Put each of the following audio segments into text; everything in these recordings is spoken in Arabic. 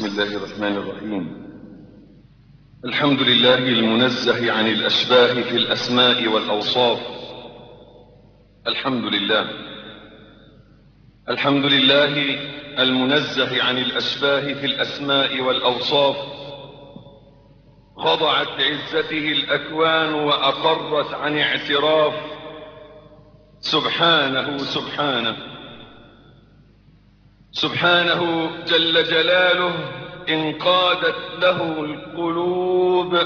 بسم الله الرحمن الرحيم. الحمد لله المنزه عن الأشباه في الأسماء والأوصاف. الحمد لله. الحمد لله المنزه عن الأشباه في الأسماء والأوصاف. خضعت لعزته الأكوان وأقرت عن اعتراف. سبحانه سبحانه. سبحانه جل جلاله انقادت له القلوب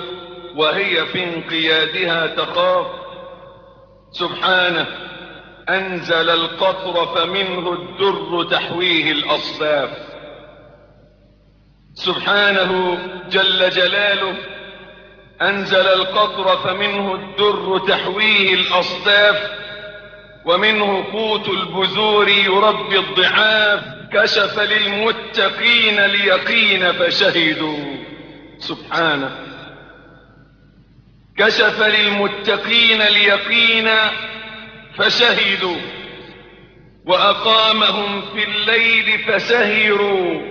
وهي في انقيادها تخاف. سبحانه أنزل القطر فمنه الدر تحويه الأصفاف. سبحانه جل جلاله أنزل القطر فمنه الدر تحويه الاصداف ومنه قوت البذور يربي الضعاف. كشف للمتقين اليقين فشهدوا. سبحانه. كشف للمتقين اليقين فشهدوا. وأقامهم في الليل فسهروا.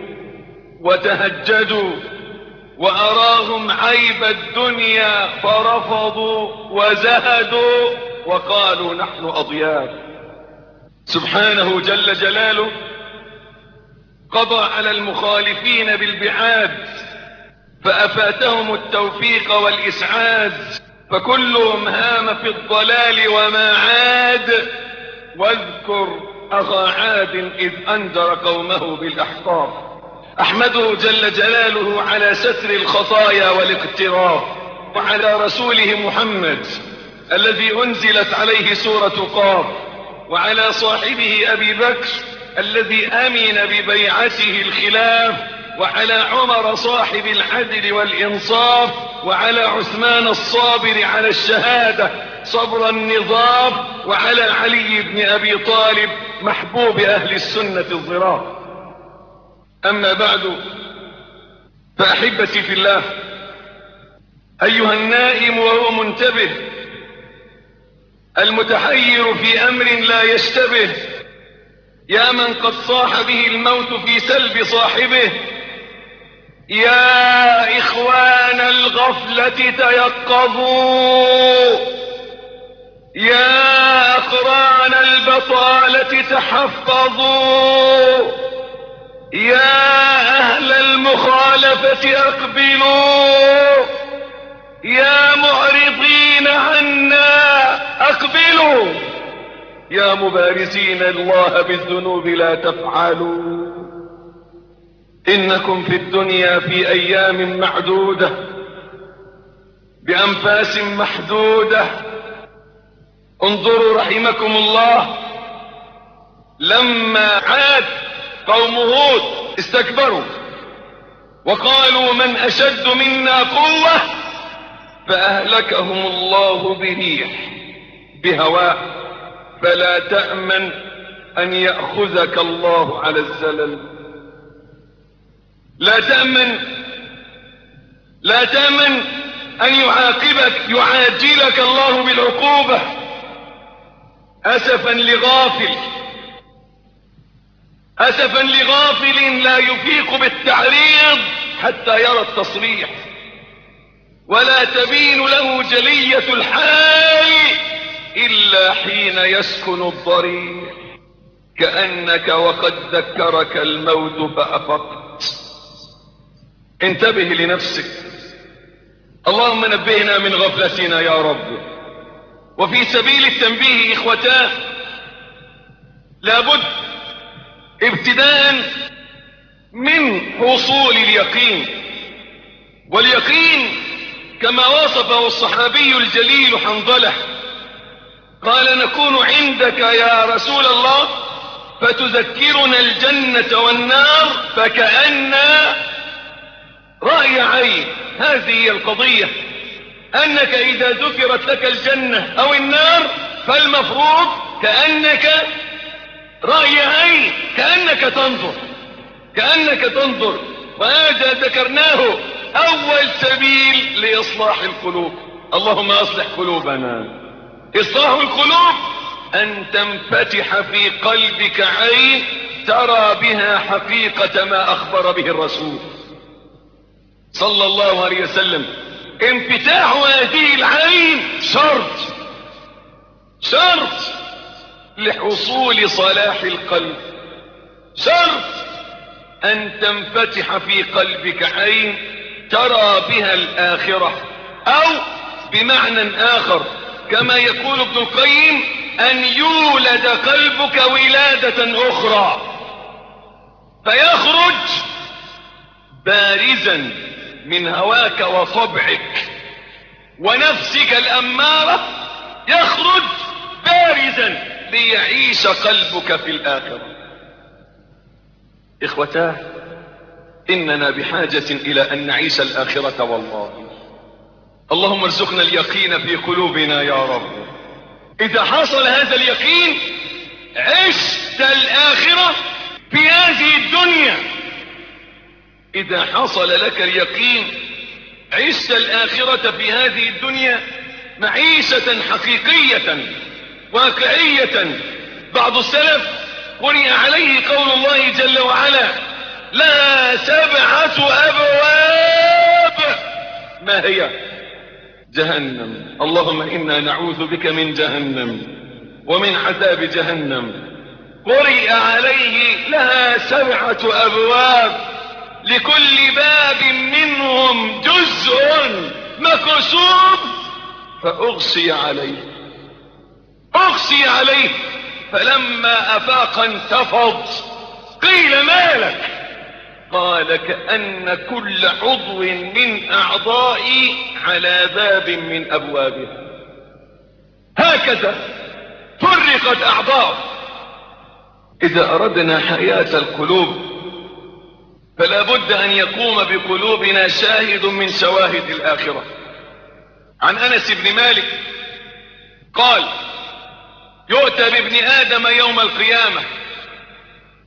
وتهجدوا. وأراهم عيب الدنيا فرفضوا وزهدوا. وقالوا نحن أضياف. سبحانه جل جلاله قضى على المخالفين بالبعاد فأفاتهم التوفيق والإسعاد فكلهم هام في الضلال وما عاد. واذكر أخا عاد إذ أنذر قومه بالأحقاف. أحمده جل جلاله على ستر الخطايا والاقتراف وعلى رسوله محمد الذي أنزلت عليه سورة قاف وعلى صاحبه أبي بكر الذي أمن ببيعته الخلاف وعلى عمر صاحب العدل والإنصاف وعلى عثمان الصابر على الشهادة صبر النظام وعلى علي بن أبي طالب محبوب أهل السنة الضراف أما بعد فأحبتي في الله أيها النائم وهو منتبه المتحير في أمر لا يشتبه يا من قد صاح به الموت في سلب صاحبه يا إخوان الغفلة تيقظوا يا أقران البطالة تحفظوا يا أهل المخالفة أقبلوا يا معرضين عنا أقبلوا. يا مبارزين الله بالذنوب لا تفعلوا. إنكم في الدنيا في أيام معدودة بأنفاس محدودة. انظروا رحمكم الله. لما عاد قوم هود استكبروا. وقالوا من أشد منا قوة؟ فأهلكهم الله بريح بهواء. فلا تأمن أن يأخذك الله على الزلل. لا تأمن لا تأمن أن يعاقبك يعاجلك الله بالعقوبة. أسفا لغافل أسفا لغافل لا يفيق بالتعريض حتى يرى التصريح. ولا تبين له جلية الحال. إلا حين يسكن الضريح كأنك وقد ذكرك الموت فأفقت. انتبه لنفسك. اللهم نبهنا من غفلتنا يا رب. وفي سبيل التنبيه إخوتاه لابد ابتداء من حصول اليقين. واليقين كما وصفه الصحابي الجليل حنظلة. قال نكون عندك يا رسول الله فتذكرنا الجنة والنار فكأن رأي عين. هذه هي القضية. أنك إذا ذكرت لك الجنة أو النار فالمفروض كأنك رأي عين كأنك تنظر كأنك تنظر. وهذا ذكرناه أول سبيل لإصلاح القلوب. اللهم أصلح قلوبنا. إصلاح القلوب. أن تنفتح في قلبك عين ترى بها حقيقة ما أخبر به الرسول. صلى الله عليه وسلم. انفتاح هذه العين شرط. شرط لحصول صلاح القلب. شرط أن تنفتح في قلبك عين ترى بها الآخرة. أو بمعنى آخر كما يقول ابن القيم أن يولد قلبك ولادة أخرى. فيخرج بارزا من هواك وطبعك ونفسك الأمارة يخرج بارزا ليعيش قلبك في الآخرة. إخوتاه إننا بحاجة إلى أن نعيش الآخرة والله. اللهم ارزقنا اليقين في قلوبنا يا رب. إذا حصل هذا اليقين عشت الآخرة في هذه الدنيا. إذا حصل لك اليقين عشت الآخرة في هذه الدنيا معيشة حقيقية واقعية. بعض السلف قرئ عليه قول الله جل وعلا لا سبعة أبواب. ما هي؟ جهنم. اللهم إنا نعوذ بك من جهنم ومن عذاب جهنم. قرئ عليه لها سبعة أبواب. لكل باب منهم جزء مكسوب. فاغصي عليه. اغصي عليه. فلما أفاق انتفض. قيل ما لك؟ قال كأن كل عضو من أعضائي على باب من أبوابها. هكذا فرقت أعضاء. إذا أردنا حياة القلوب فلا بد أن يقوم بقلوبنا شاهد من شواهد الآخرة. عن أنس بن مالك قال يؤتى بابن آدم يوم القيامة.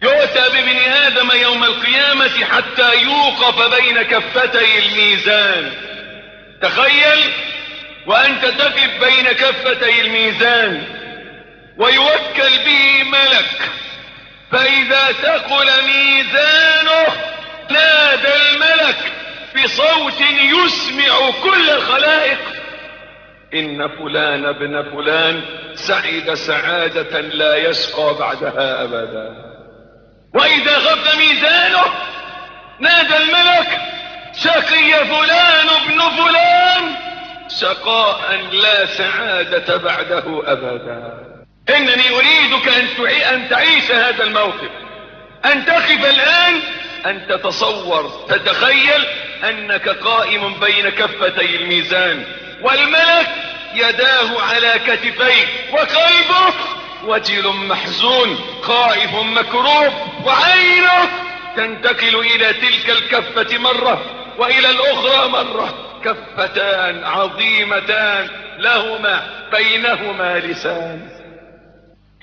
يؤتى بابن آدم يوم القيامة حتى يوقف بين كفتي الميزان. تخيل وأنت تقف بين كفتي الميزان ويوكل به ملك فإذا ثقل ميزانه نادى الملك بصوت يسمع كل الخلائق. إن فلان ابن فلان سعد سعادة لا يشقى بعدها أبدا. وإذا خف ميزانه نادى الملك شقي فلان ابن فلان. شقاء لا سعادة بعده أبدا. إنني أريدك أن, تعي... أن تعيش هذا الموقف. أن تقف الآن أن تتصور تتخيل أنك قائم بين كفتي الميزان. والملك يداه على كتفيه وقلبه وجل محزون خائف مكروب وعينه تنتقل إلى تلك الكفة مرة وإلى الأخرى مرة كفتان عظيمتان لهما بينهما لسان.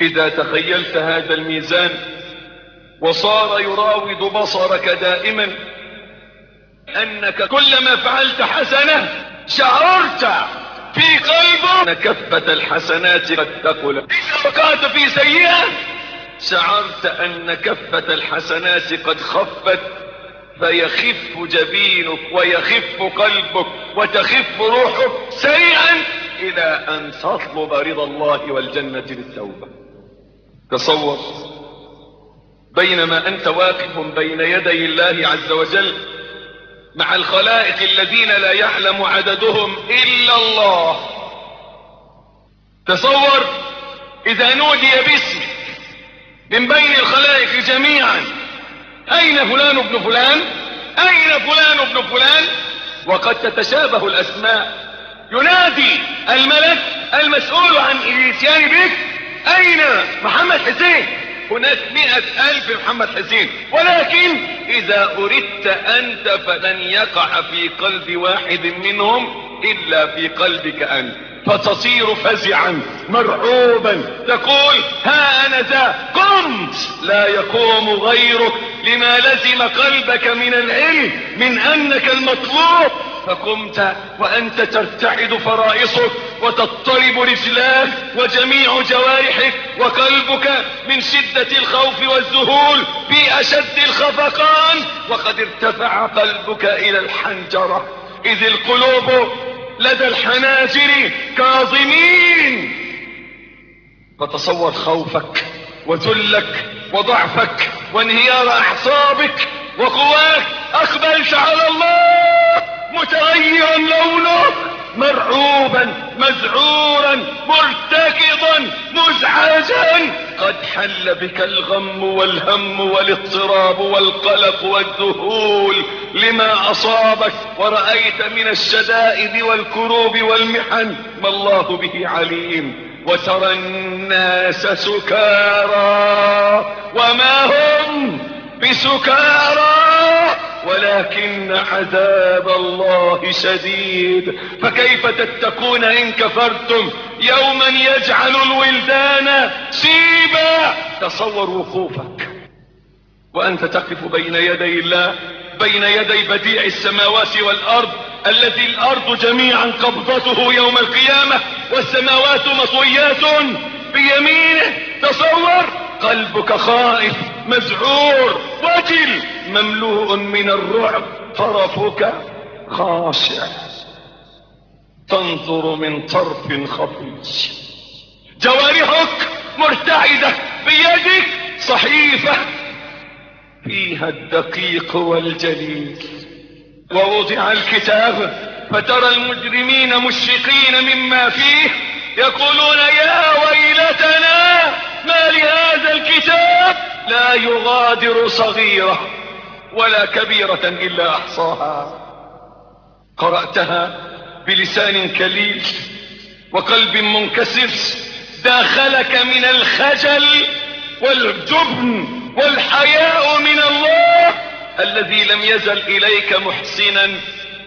إذا تخيلت هذا الميزان وصار يراود بصرك دائما أنك كلما فعلت حسنة شعرت في قلبه. كفة الحسنات قد اذا وقعت في سيئة. شعرت أن كفة الحسنات قد خفت. فيخف جبينك ويخف قلبك وتخف روحك سريعا إلى أن تطلب رضا الله والجنة للتوبة تصور. بينما أنت واقف بين يدي الله عز وجل مع الخلائق الذين لا يعلم عددهم إلا الله. تصور إذا نودي باسمك من بين الخلائق جميعا أين فلان ابن فلان؟ أين فلان ابن فلان؟ وقد تتشابه الأسماء. ينادي الملك المسؤول عن الاتيان بك أين محمد حسين؟ هناك مئة ألف محمد حسين. ولكن إذا أردت أنت فلن يقع في قلب واحد منهم إلا في قلبك أنت. فتصير فزعا مرعوبا. تقول ها أنا ذا قمت. لا يقوم غيرك لما لزم قلبك من العلم من أنك المطلوب. فقمت وأنت ترتعد فرائصك وتضطرب رجلاك وجميع جوارحك وقلبك من شدة الخوف والذهول في أشد الخفقان. وقد ارتفع قلبك إلى الحنجرة إذ القلوب لدى الحناجر كاظمين. فتصور خوفك وذلك وضعفك وانهيار أعصابك وقواك. أقبلت على الله متغيرا لونه. مرعوبا مذعورا مرتكضا مزعجا. قد حل بك الغم والهم والاضطراب والقلق والذهول لما أصابك ورأيت من الشدائد والكروب والمحن. ما الله به عليم. وترى الناس سكارى. وما هم بسكارى. ولكن عذاب الله شديد. فكيف تتقون إن كفرتم؟ يوما يجعل الولدان سيبا. تصور وقوفك. وأنت تقف بين يدي الله بين يدي بديع السماوات والأرض الذي الأرض جميعا قبضته يوم القيامة والسماوات مطويات. بيمينه تصور قلبك خائف مذعور وجل. مملوء من الرعب طرفك خاشع. تنظر من طرف خفي جوارحك مرتعدة بيدك صحيفة فيها الدقيق والجليل. ووضع الكتاب فترى المجرمين مشفقين مما فيه يقولون يا ويلتنا ما لهذا الكتاب؟ لا يغادر صغيرة. ولا كبيرة إلا أحصاها. قرأتها بلسان كليل وقلب منكسر. داخلك من الخجل والجبن والحياء من الله الذي لم يزل إليك محسنا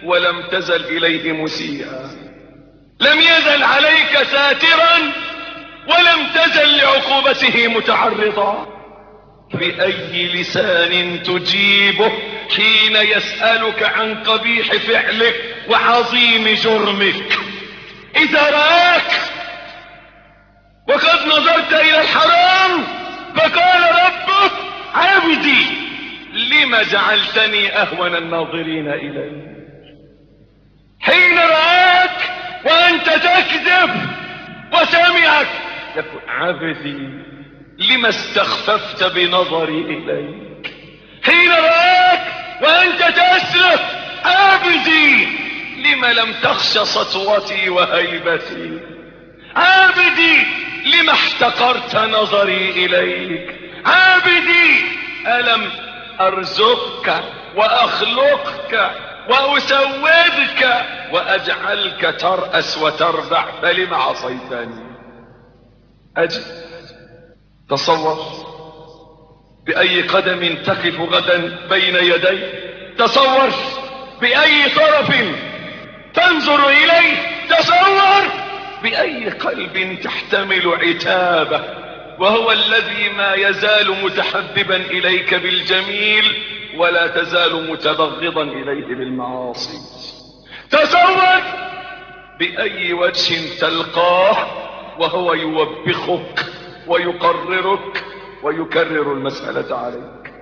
ولم تزل إليه مسيئا. لم يزل عليك ساترا ولم تزل لعقوبته متعرضا. بأي لسان تجيبه حين يسألك عن قبيح فعلك وعظيم جرمك. إذا رآك وقد نظرت إلى الحرام فقال ربك عبدي لم جعلتني أهون الناظرين إليك؟ حين رآك وأنت تكذب وسمعك يقول عبدي. لما استخففت بنظري إليك؟ حين رآك وأنت تسلك عبدي لما لم تخش سطوتي وهيبتي؟ عبدي لما احتقرت نظري إليك؟ عبدي ألم أرزقك وأخلقك وأسودك وأجعلك ترأس وتربع؟ فلم عصيتني. أجل. تصور بأي قدم تقف غدا بين يدي؟ تصور بأي طرف تنظر إليه؟ تصور بأي قلب تحتمل عتابه وهو الذي ما يزال متحببا إليك بالجميل ولا تزال متبغضا إليه بالمعاصي. تصور بأي وجه تلقاه وهو يوبخك. ويقررك ويكرر المسألة عليك.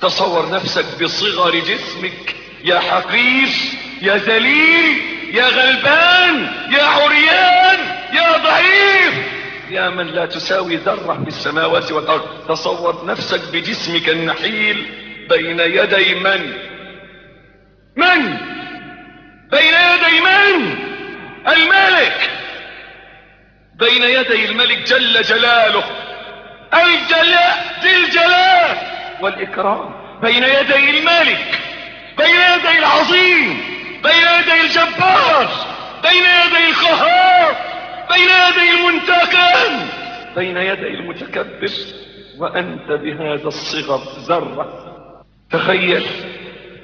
تصور نفسك بصغر جسمك. يا حقير يا ذليل يا غلبان يا عريان يا ضعيف. يا من لا تساوي ذرة في السماوات والأرض. تصور نفسك بجسمك النحيل بين يدي من؟ من؟ بين يدي من؟ الملك. بين يدي الملك جل جلاله. الجلاء الجلال والإكرام. بين يدي الملك بين يدي العظيم بين يدي الجبار بين يدي القهار بين يدي المنتقم. بين يدي المتكبر. وأنت بهذا الصغر ذرة تخيل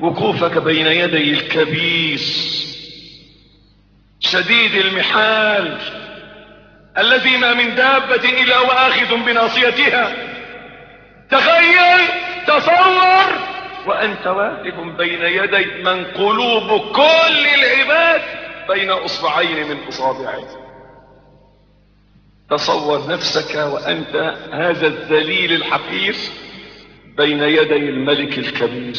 وقوفك بين يدي الكبير. شديد المحال. الذي ما من دابة إلا وآخذ بناصيتها. تخيل تصور. وأنت واقف بين يدي من قلوب كل العباد بين أصبعين من أصابعه تصور نفسك وأنت هذا الذليل الحقير بين يدي الملك الكبير.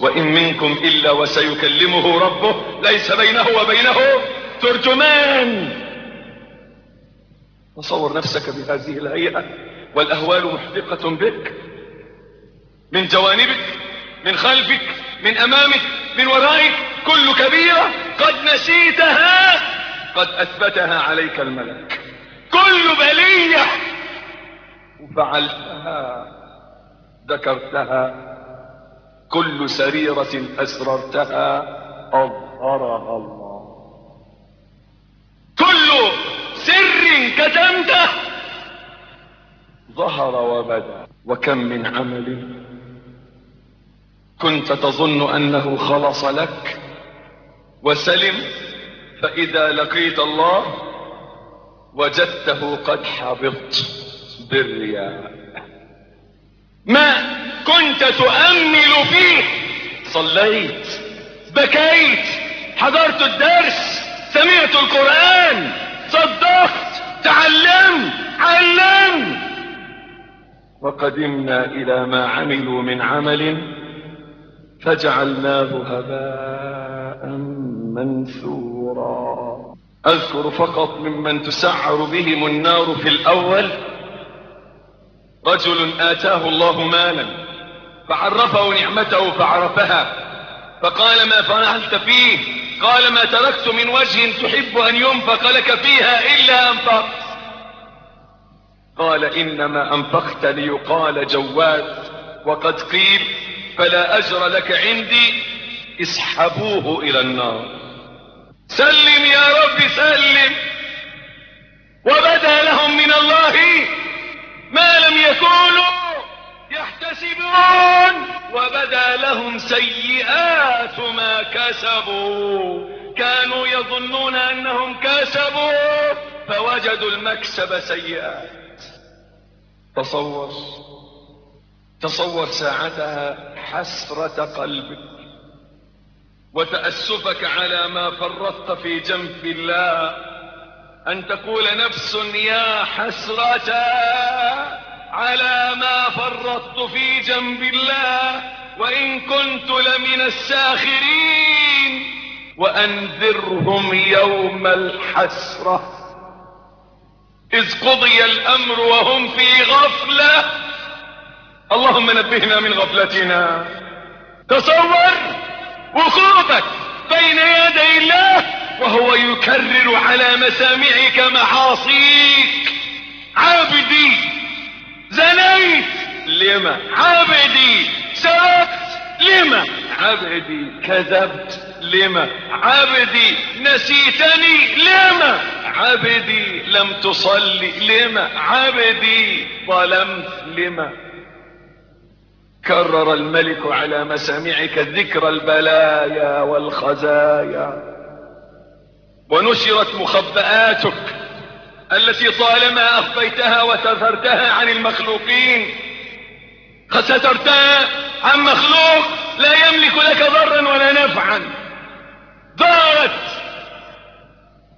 وإن منكم إلا وسيكلمه ربه ليس بينه وبينه ترجمان. تصور نفسك بهذه الهيئة. والأهوال محدقة بك. من جوانبك من خلفك من أمامك من ورائك كل كبيرة قد نسيتها قد أثبتها عليك الملك. كل بلية وفعلتها ذكرتها. كل سريرة أسررتها أظهرها الله. كل سر كتمته. ظهر وبدا. وكم من عمل. كنت تظن أنه خلص لك. وسلم. فإذا لقيت الله وجدته قد حبط بالرياء. ما كنت تؤمل فيه. صليت. بكيت. حضرت الدرس. سمعت القرآن. صدقت تعلمت علمت. وقدمنا إلى ما عملوا من عمل فجعلناه هباء منثورا. أذكر فقط ممن تسعر بهم النار في الأول. رجل آتاه الله مالا فعرفه نعمته فعرفها. فقال ما فعلت فيه؟ قال ما تركت من وجه تحب أن ينفق لك فيها إلا أنفقت. قال إنما أنفقت ليقال جواد وقد قيل فلا أجر لك عندي اسحبوه إلى النار. سلم يا رب سلم. وبدا لهم من الله ما لم يكونوا يحتسبون. وبدا لهم سيئات ما كسبوا. كانوا يظنون أنهم كسبوا فوجدوا المكسب سيئات. تصور تصور ساعتها حسرة قلبك وتأسفك على ما فرطت في جنب الله. أن تقول نفس يا حسرة. على ما فرطت في جنب الله وإن كنت لمن الساخرين. وأنذرهم يوم الحسرة. إذ قضي الأمر وهم في غفلة. اللهم نبهنا من غفلتنا. تصور وقوفك بين يدي الله وهو يكرر على مسامعك معاصيك عابدي زنيت لما عبدي سرقت لما عبدي كذبت لما عبدي نسيتني لما عبدي لم تصلي لما عبدي ظلمت لما كرر الملك على مسامعك ذكر البلايا والخزايا. ونشرت مخبئاتك التي طالما أخفيتها وتثرتها عن المخلوقين. قد سترتها عن مخلوق لا يملك لك ضرا ولا نفعا. ظهرت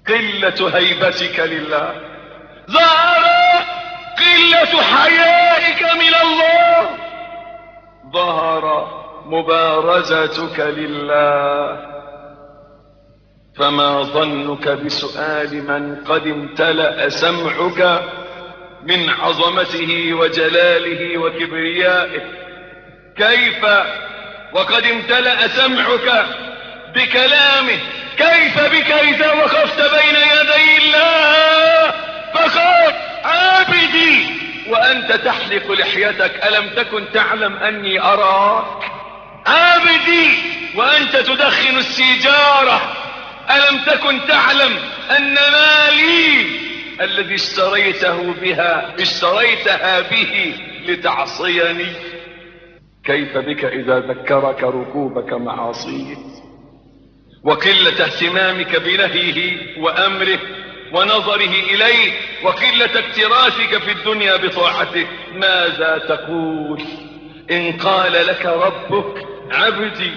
قلة هيبتك لله. ظهر قلة حيائك من الله. ظهر مبارزتك لله. فما ظنك بسؤال من قد امتلأ سمعك من عظمته وجلاله وكبريائه كيف وقد امتلأ سمعك بكلامه كيف بك إذا وقفت بين يدي الله فقال عابدي وأنت تحلق لحيتك ألم تكن تعلم أني أراك عابدي وأنت تدخن السيجارة ألم تكن تعلم أن مالي الذي اشتريته بها اشتريتها به لتعصيني؟ كيف بك إذا ذكرك ركوبك معاصيه وقلة اهتمامك بنهيه وأمره ونظره إليه وقلة اكتراثك في الدنيا بطاعته. ماذا تقول؟ إن قال لك ربك عبدي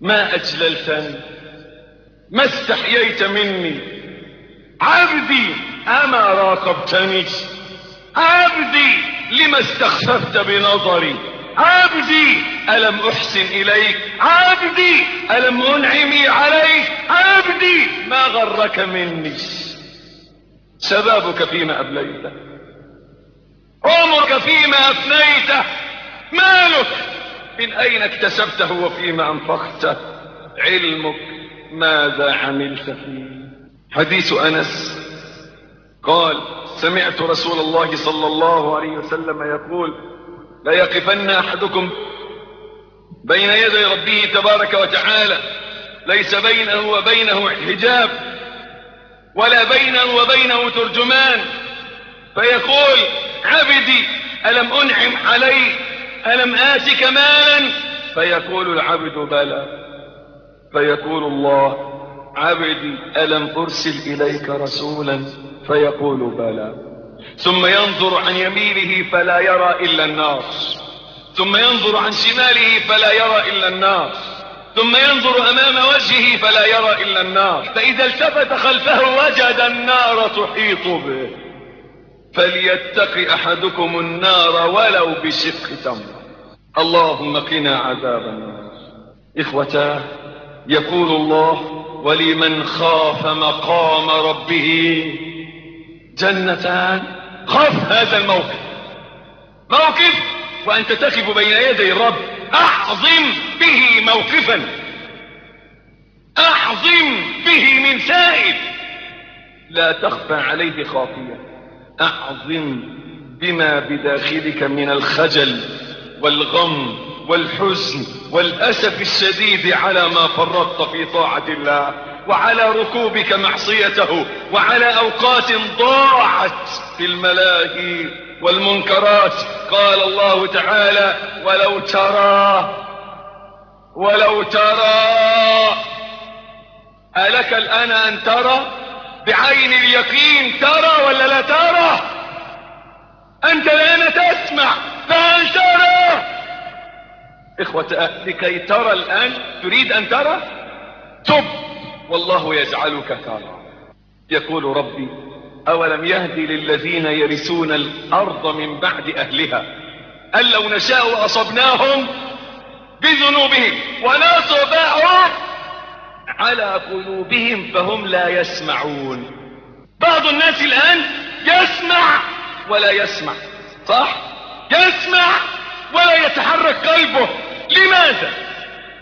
ما أجللتني؟ ما استحييت مني. عبدي أما راقبتني. عبدي لما استخففت بنظري. عبدي ألم أحسن إليك؟ عبدي ألم أنعمي عليك؟ عبدي ما غرك مني. شبابك فيما أبليته عمرك فيما أفنيته مالك من أين اكتسبته وفيما أنفقته علمك. ماذا عملت فيه؟ حديث أنس قال سمعت رسول الله صلى الله عليه وسلم يقول لا يقفن أحدكم بين يدي ربه تبارك وتعالى ليس بينه وبينه حجاب ولا بينه وبينه ترجمان. فيقول عبدي ألم أنعم عليك ألم آتك مالا؟ فيقول العبد بلى. فيقول الله عبدي ألم أرسل إليك رسولا؟ فيقول بلى. ثم ينظر عن يمينه فلا يرى إلا النار. ثم ينظر عن شماله فلا يرى إلا النار. ثم ينظر أمام وجهه فلا يرى إلا النار. فإذا التفت خلفه وجد النار تحيط به. فليتق أحدكم النار ولو بشق تمر. اللهم قنا عذاب النار. إخوتاه يقول الله ولمن خاف مقام ربه جنتان خاف هذا الموقف موقف وأنت تقف بين يدي الرب أعظم به موقفا أعظم به من سائل لا تخفى عليه خافية أعظم بما بداخلك من الخجل والغم والحزن والأسف الشديد على ما فرطت في طاعة الله وعلى ركوبك معصيته وعلى أوقات ضاعت في الملاهي والمنكرات. قال الله تعالى ولو ترى ولو ترى ألك الآن أن ترى؟ بعين اليقين ترى ولا لا ترى؟ أنت الآن تسمع فهل ترى؟ إخوة لكي ترى الآن تريد أن ترى؟ تب! والله يجعلك ترى. يقول ربي أولم يهدي للذين يرثون الأرض من بعد أهلها؟ أن لو نشاء أصبناهم بذنوبهم ونطبع على قلوبهم فهم لا يسمعون. بعض الناس الآن يسمع ولا يسمع صح؟ يسمع ولا يتحرك قلبه. لماذا؟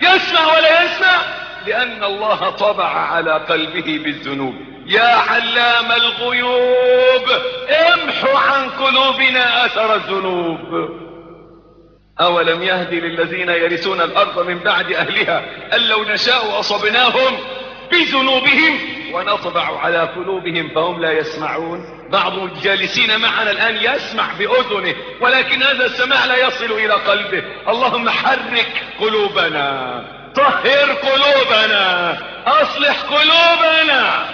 يسمع ولا يسمع؟ لأن الله طبع على قلبه بالذنوب. يا علام الغيوب امحو عن قلوبنا أثر الذنوب. أولم يهدي للذين يرثون الأرض من بعد أهلها أن لو نشاء أصبناهم بذنوبهم ونطبع على قلوبهم فهم لا يسمعون؟ بعض الجالسين معنا الآن يسمع بأذنه ولكن هذا السماع لا يصل إلى قلبه. اللهم حرك قلوبنا. طهر قلوبنا. أصلح قلوبنا.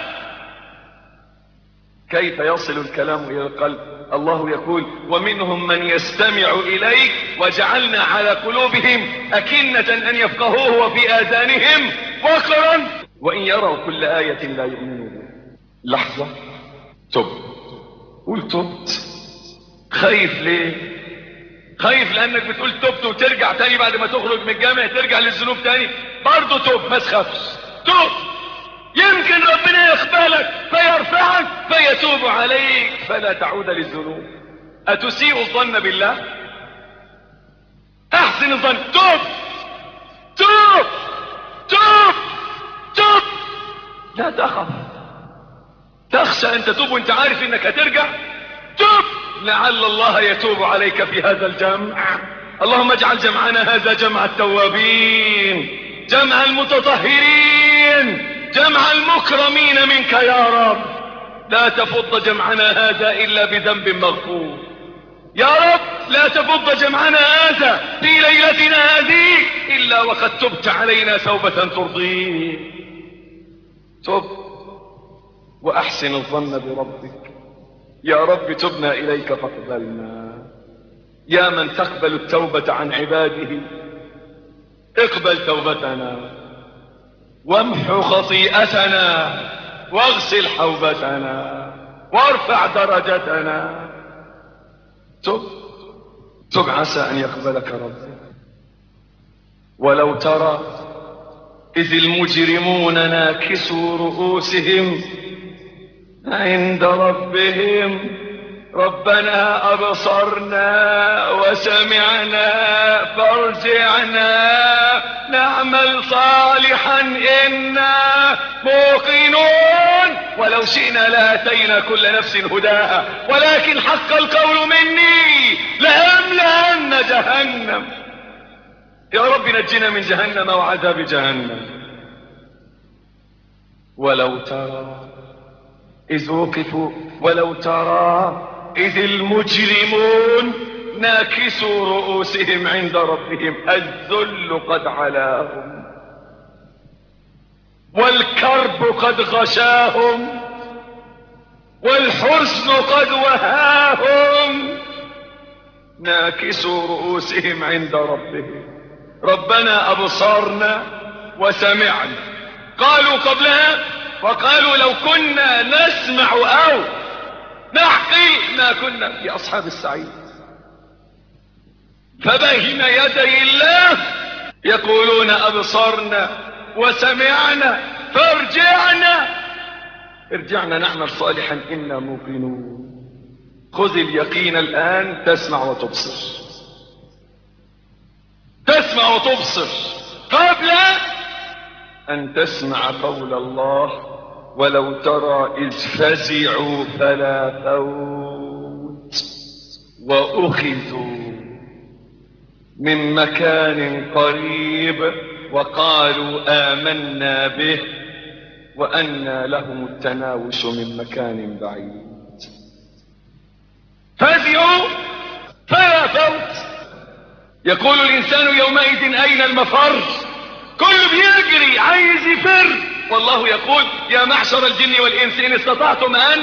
كيف يصل الكلام إلى القلب؟ الله يقول ومنهم من يستمع إليك وجعلنا على قلوبهم أكنة أن يفقهوه وفي آذانهم وقرا. وإن يروا كل آية لا يؤمنوا بها لحظة. تب قول تبت. خايف ليه؟ خايف لأنك بتقول تبت وترجع تاني بعد ما تخرج من الجامع ترجع للذنوب تاني. برضه تب ما تخافش. تب يمكن ربنا يقبلك فيرفعك فيتوب عليك فلا تعود للذنوب. أتسيء الظن بالله؟ أحسن الظن. توب توب توب توب لا تخف. تخشى أن تتوب وأنت عارف إنك هترجع؟ توب! لعل الله يتوب عليك في هذا الجمع. اللهم اجعل جمعنا هذا جمع التوابين جمع المتطهرين جمع المكرمين منك يا رب. لا تفض جمعنا هذا إلا بذنب مغفور. يا رب لا تفض جمعنا هذا في ليلتنا هذه إلا وقد تبت علينا توبة ترضيه تب وأحسن الظن بربك. يا رب تبنا إليك فاقبلنا. يا من تقبل التوبة عن عباده اقبل توبتنا. وامحو خطيئتنا واغسل حوبتنا وارفع درجتنا. تب تب عسى أن يقبلك ربك. ولو ترى إذ المجرمون ناكسوا رؤوسهم عند ربهم ربنا أبصرنا وسمعنا فارجعنا نعمل صالحا إنا موقنون. ولو شئنا لآتينا كل نفس هداها ولكن حق القول مني لأملأن جهنم. يا رب نجنا من جهنم وعذاب جهنم. ولو ترى إذ وقفوا ولو ترى إذ المجرمون ناكسوا رؤوسهم عند ربهم الذل قد علاهم. والكرب قد غشاهم. والحزن قد وهاهم. ناكسوا رؤوسهم عند ربهم. ربنا أبصرنا وسمعنا. قالوا قبلها وقالوا لو كنا نسمع أو نحقي ما كنا في أصحاب السعيد. فبين يدي الله يقولون أبصرنا وسمعنا فارجعنا. ارجعنا نعمل صالحا إنا موقنون. خذ اليقين الآن تسمع وتبصر. تسمع وتبصر. قبل أن تسمع قول الله ولو ترى إذ فزعوا فلا فوت وأخذوا من مكان قريب وقالوا آمنا به وأنى لهم التناوش من مكان بعيد. فزعوا فلا فوت. يقول الإنسان يومئذ أين المفر؟ كل بيجري عايز يفر. والله يقول يا معشر الجن والإنس إن استطعتم أن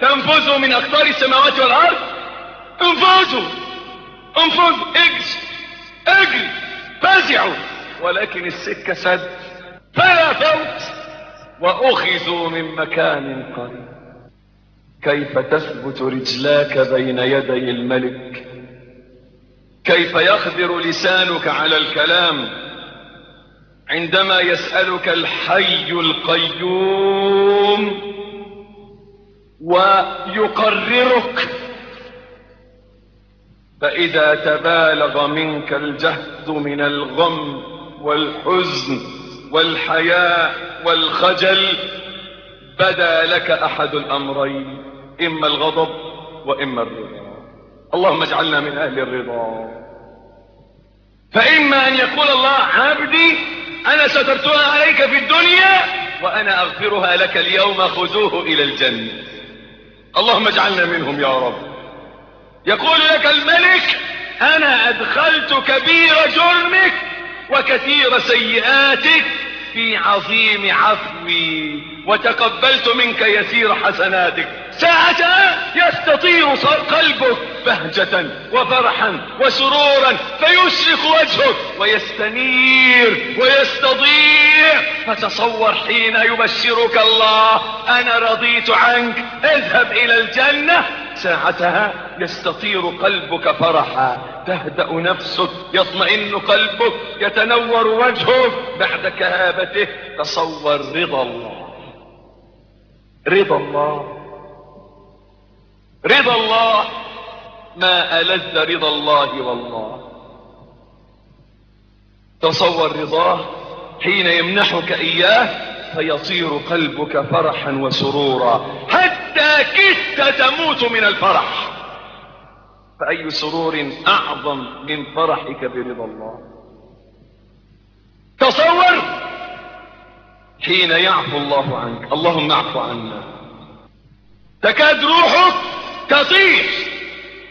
تنفذوا من أقطار السماوات والأرض؟ انفذوا! انفذوا اجري اجري فزعوا! ولكن السكة سد. فلا فوت! وأخذوا من مكان قريب. كيف تثبت رجلاك بين يدي الملك؟ كيف يقدر لسانك على الكلام؟ عندما يسألك الحي القيوم ويقررك فإذا تبالغ منك الجهد من الغم والحزن والحياء والخجل بدا لك أحد الأمرين إما الغضب وإما الرضا. اللهم اجعلنا من أهل الرضا. فإما أن يقول الله عبدي أنا سترتها عليك في الدنيا وأنا أغفرها لك اليوم خذوه إلى الجنة. اللهم اجعلنا منهم يا رب. يقول لك الملك أنا أدخلت كبير جرمك وكثير سيئاتك في عظيم عفوي وتقبلت منك يسير حسناتك. ساعتها يستطير قلبك بهجة وفرحا وسرورا فيشرق وجهك ويستنير ويستضيع. فتصور حين يبشرك الله أنا رضيت عنك اذهب إلى الجنة. ساعتها يستطير قلبك فرحا. تهدأ نفسك يطمئن قلبك يتنور وجهك. بعد كآبته تصور رضا الله. رضا الله. رضا الله. ما ألذ رضا الله والله. تصور رضاه حين يمنحك إياه فيطير قلبك فرحا وسرورا. حتى كدت تموت من الفرح. فأي سرور أعظم من فرحك برضا الله؟ تصور حين يعفو الله عنك. اللهم اعف عنا. تكاد روحك تطير.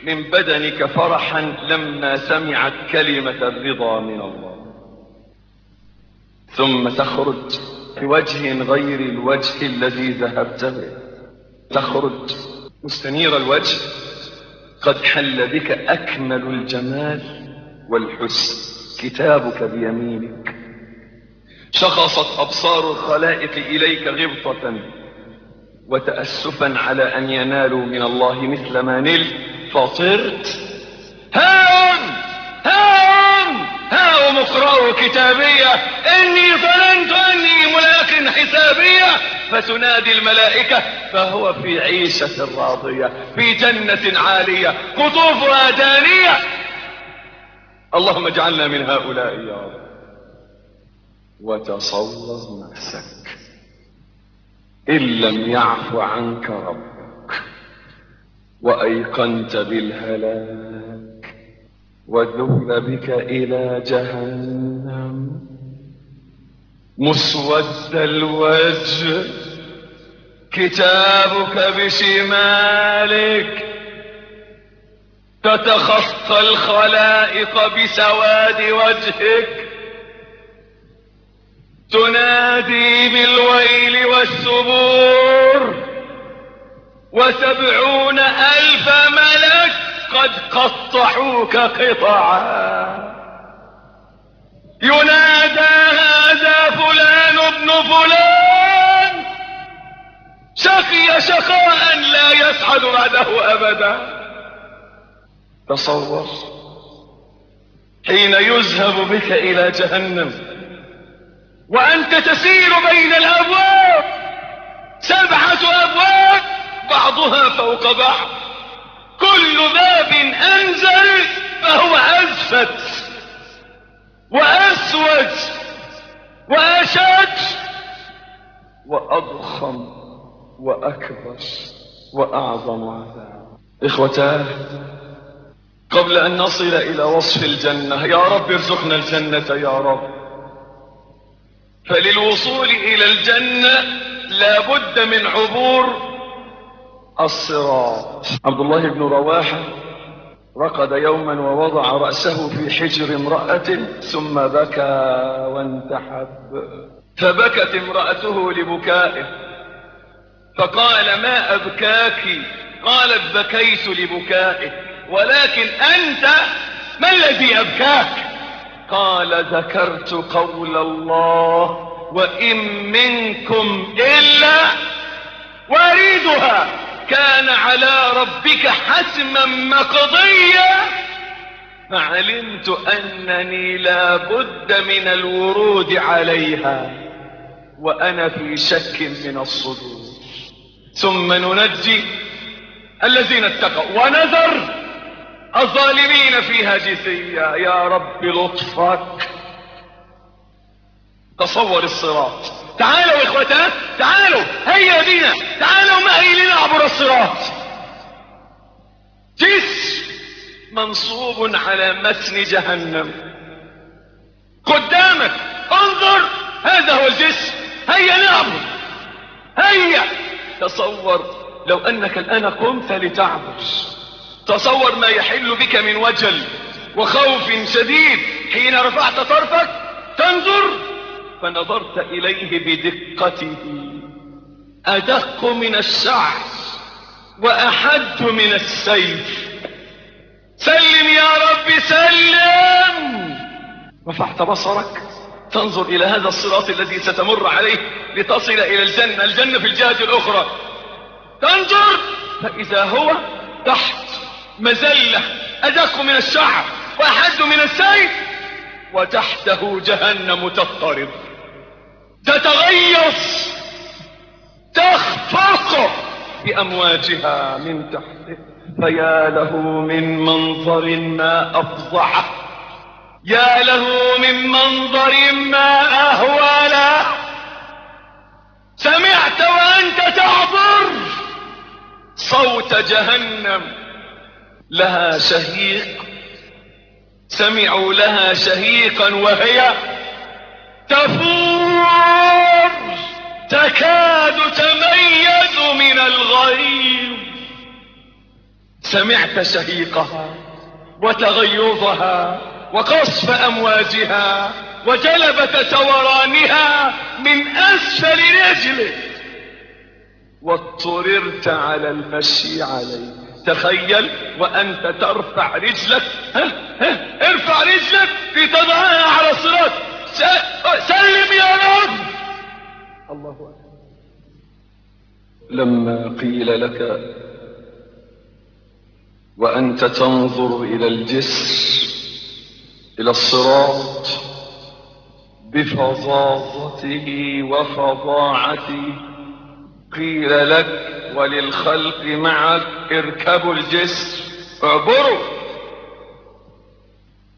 من بدنك فرحا لما سمعت كلمة الرضا من الله. ثم تخرج. بوجه غير الوجه الذي ذهبت به. تخرج. مستنير الوجه. قد حل بك أكمل الجمال والحسن. كتابك بيمينك. شخصت أبصار الخلائق إليك غبطة وتأسفا على أن ينالوا من الله مثل ما نلت. فطرت. هاون! هاون! هاهم اقرأوا كتابية. إني ظننت أني ملاك حسابية. فتنادي الملائكة فهو في عيشة راضية في جنة عالية قطوفها دانية اللهم اجعلنا من هؤلاء يا رب. وتصور نفسك. إن لم يعف عنك ربك وأيقنت بالهلاك وذهب بك إلى جهنم. مسود الوجه كتابك بشمالك. تتخطى الخلائق بسواد وجهك. تنادي بالويل والثبور وسبعون ألف ملك قد قطعوك قطعا. ينادى هذا فلان ابن فلان. شقي شقاء لا يسعد بعده أبدا. تصور حين يذهب بك إلى جهنم وأنت تسير بين الأبواب سبعة أبواب بعضها فوق بعض. كل باب أنزل فهو أزفت وأسود وأشد وأضخم وأكبر وأعظم عذاب. إخوتاه قبل أن نصل إلى وصف الجنة يا رب ارزقنا الجنة يا رب. فللوصول إلى الجنة لا بد من عبور الصراط. عبد الله بن رواحة رقد يوما ووضع رأسه في حجر امرأة ثم بكى وانتحب. فبكت امرأته لبكائه فقال ما أبكاك؟ قالت بكيت لبكائه ولكن أنت ما الذي أبكاك؟ قال ذكرت قول الله وإن منكم إلا واردها كان على ربك حتما مقضيا. فعلمت أنني لا بد من الورود عليها وأنا في شك من الصدور. ثم ننجي الذين اتقوا. ونذر الظالمين فيها جثيا. يا رب لطفك. تصور الصراط. تعالوا إخوتان تعالوا هيا بنا تعالوا معي لنعبر الصراط. جسر منصوب على متن جهنم. قدامك انظر هذا هو الجسر هيا نعبر. هيا. تصور لو أنك الآن قمت لتعبر. تصور ما يحل بك من وجل وخوف شديد حين رفعت طرفك. تنظر. فنظرت إليه بدقته. أدق من الشعر وأحد من السيف. سلم يا رب سلم! رفعت بصرك. تنظر إلى هذا الصراط الذي ستمر عليه لتصل إلى الجنة الجنة في الجهة الأخرى. تنظر! فإذا هو تحت مزلة أدق من الشعر وأحد من السيف. وتحته جهنم تضطرب. تتغيص تخفق بأمواجها من تحته. فيا له من منظر ما أفضحه يا له من منظر ما أهوله سمعت وأنت تعبر. صوت جهنم لها شهيق. سمعوا لها شهيقا وهي تفور تكاد تميز من الغيظ سمعت شهيقها وتغيظها وقصف أمواجها وجلبة تورانها من أسفل رجلك واضطررت على المشي عليه. تخيل وأنت ترفع رجلك. ها ها ارفع رجلك لتضعها على الصراط سلم يا رب. الله أكبر. لما قيل لك وأنت تنظر إلى الجسر إلى الصراط بفظاظته وفظاعته قيل لك وللخلق معك اركبوا الجسر اعبروا.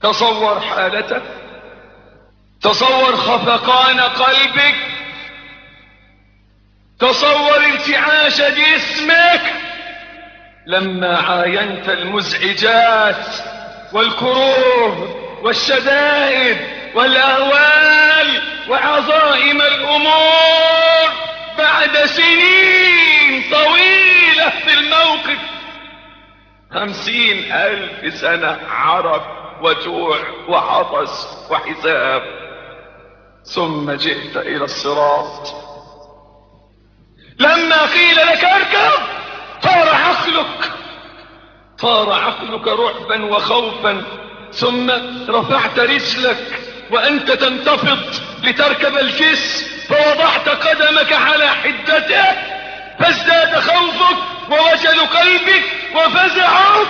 تصور حالتك. تصور خفقان قلبك. تصور ارتعاش جسمك. لما عاينت المزعجات والكروب والشدائد والأهوال وعظائم الأمور بعد سنين طويلة في الموقف خمسين ألف سنة عرق وجوع وعطس وحساب. ثم جئت إلى الصراط. لما قيل لك أركب طار عقلك. طار عقلك رعبا وخوفا ثم رفعت رجلك وأنت تنتفض لتركب الجسر فوضعت قدمك على حدته فازداد خوفك ووجل قلبك وفزعك.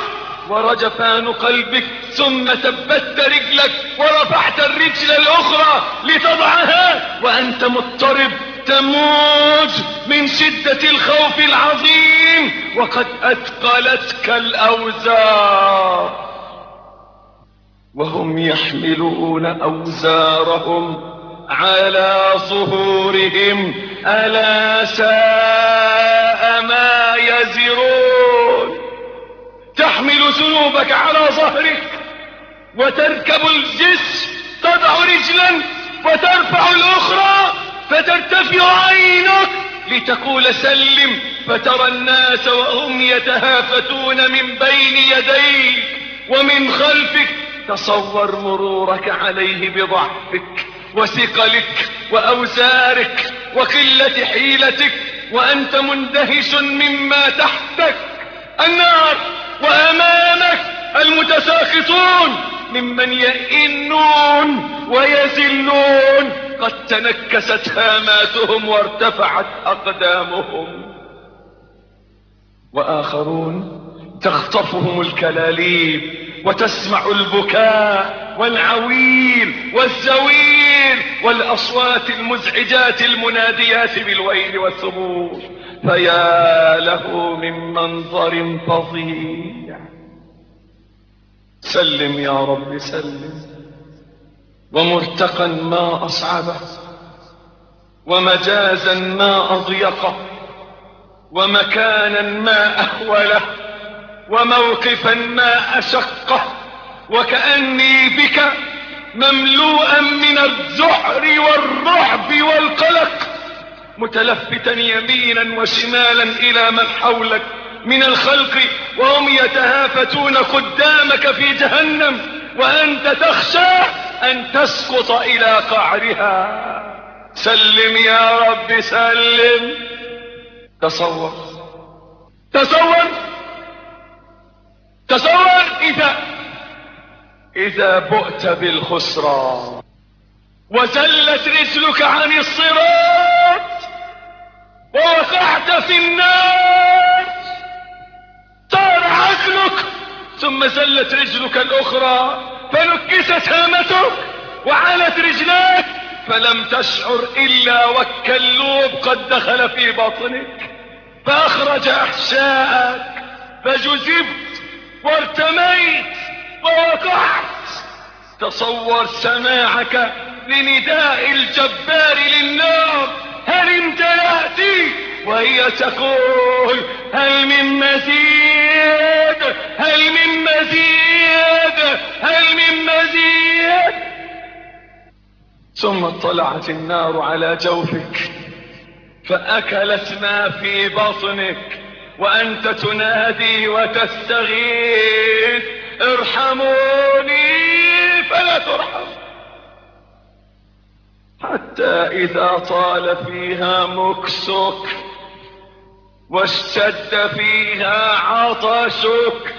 ورجفان قلبك ثم ثبت رجلك ورفعت الرجل الأخرى لتضعها وأنت مضطرب تموج من شدة الخوف العظيم وقد أثقلتك الأوزار. وهم يحملون أوزارهم على ظهورهم ألا ساء تحمل ذنوبك على ظهرك وتركب الجسر تضع رجلا وترفع الأخرى فترتفع عينك لتقول سلم فترى الناس وهم يتهافتون من بين يديك ومن خلفك تصور مرورك عليه بضعفك وثقلك وأوزارك وقلة حيلتك وأنت مندهش مما تحتك. النار وأمامك المتساخطون ممن يئنون ويزلون. قد تنكست هاماتهم وارتفعت أقدامهم. وآخرون تخطفهم الكلاليب وتسمع البكاء والعويل والزوير والأصوات المزعجات المناديات بالويل والثبور. فيا له من منظر فظيع. سلم يا رب سلم. ومرتقا ما أصعبه ومجازا ما أضيقه ومكانا ما أهوله وموقفا ما أشقه وكأني بك مملوءا من الذعر والرعب والقلق. متلفتا يمينا وشمالا إلى من حولك. من الخلق وهم يتهافتون قدامك في جهنم وأنت تخشى أن تسقط إلى قعرها. سلم يا رب سلم. تصور. تصور. تصور إذا إذا بؤت بالخسران. وزلت رجلك عن الصراط. ووقعت في النار طار عقلك ثم زلت رجلك الأخرى فنكست هامتك وعلت رجلاك فلم تشعر إلا والكلوب قد دخل في بطنك. فأخرج أحشاءك فجذبت وارتميت ووقعت. تصور سماعك لنداء الجبار للنار. هل امتلأت وهي تقول هل من مزيد؟ هل من مزيد؟ هل من مزيد؟ ثم اطلعت النار على جوفك فأكلت ما في بطنك وأنت تنادي وتستغيث ارحموني فلا ترحم. حتى إذا طال فيها مكسك واشتد فيها عطشك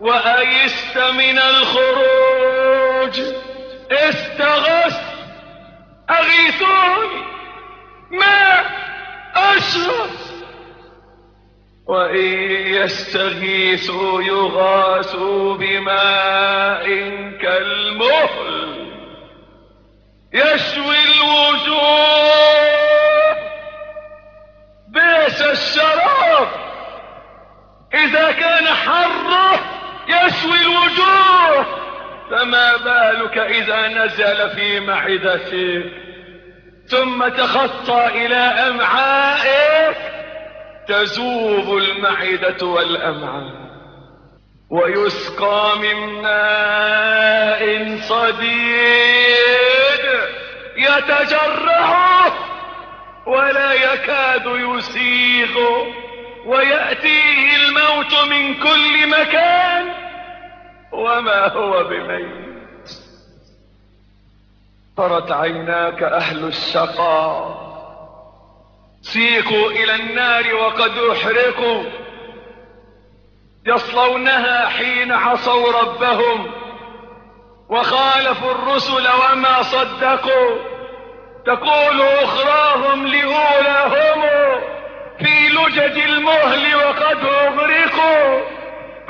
وأيست من الخروج استغث. أغيثوني؟ ما أشرب؟ وإن يستغيثوا يغاثوا بماء كالمهل. يشوي الوجوه. بئس الشراب. إذا كان حره يشوي الوجوه. فما بالك إذا نزل في معدتك ثم تخطى إلى أمعائك. تذوب المعدة والأمعاء. ويسقى من ماء صديد يتجرعه ولا يكاد يسيغه ويأتيه الموت من كل مكان وما هو بميت. طرت عيناك أهل الشقاء سيقوا إلى النار وقد أحرقوا. يصلونها حين عصوا ربهم. وخالفوا الرسل وما صدقوا. تقول أخراهم لأولاهم في لجج المهل وقد أغرقوا.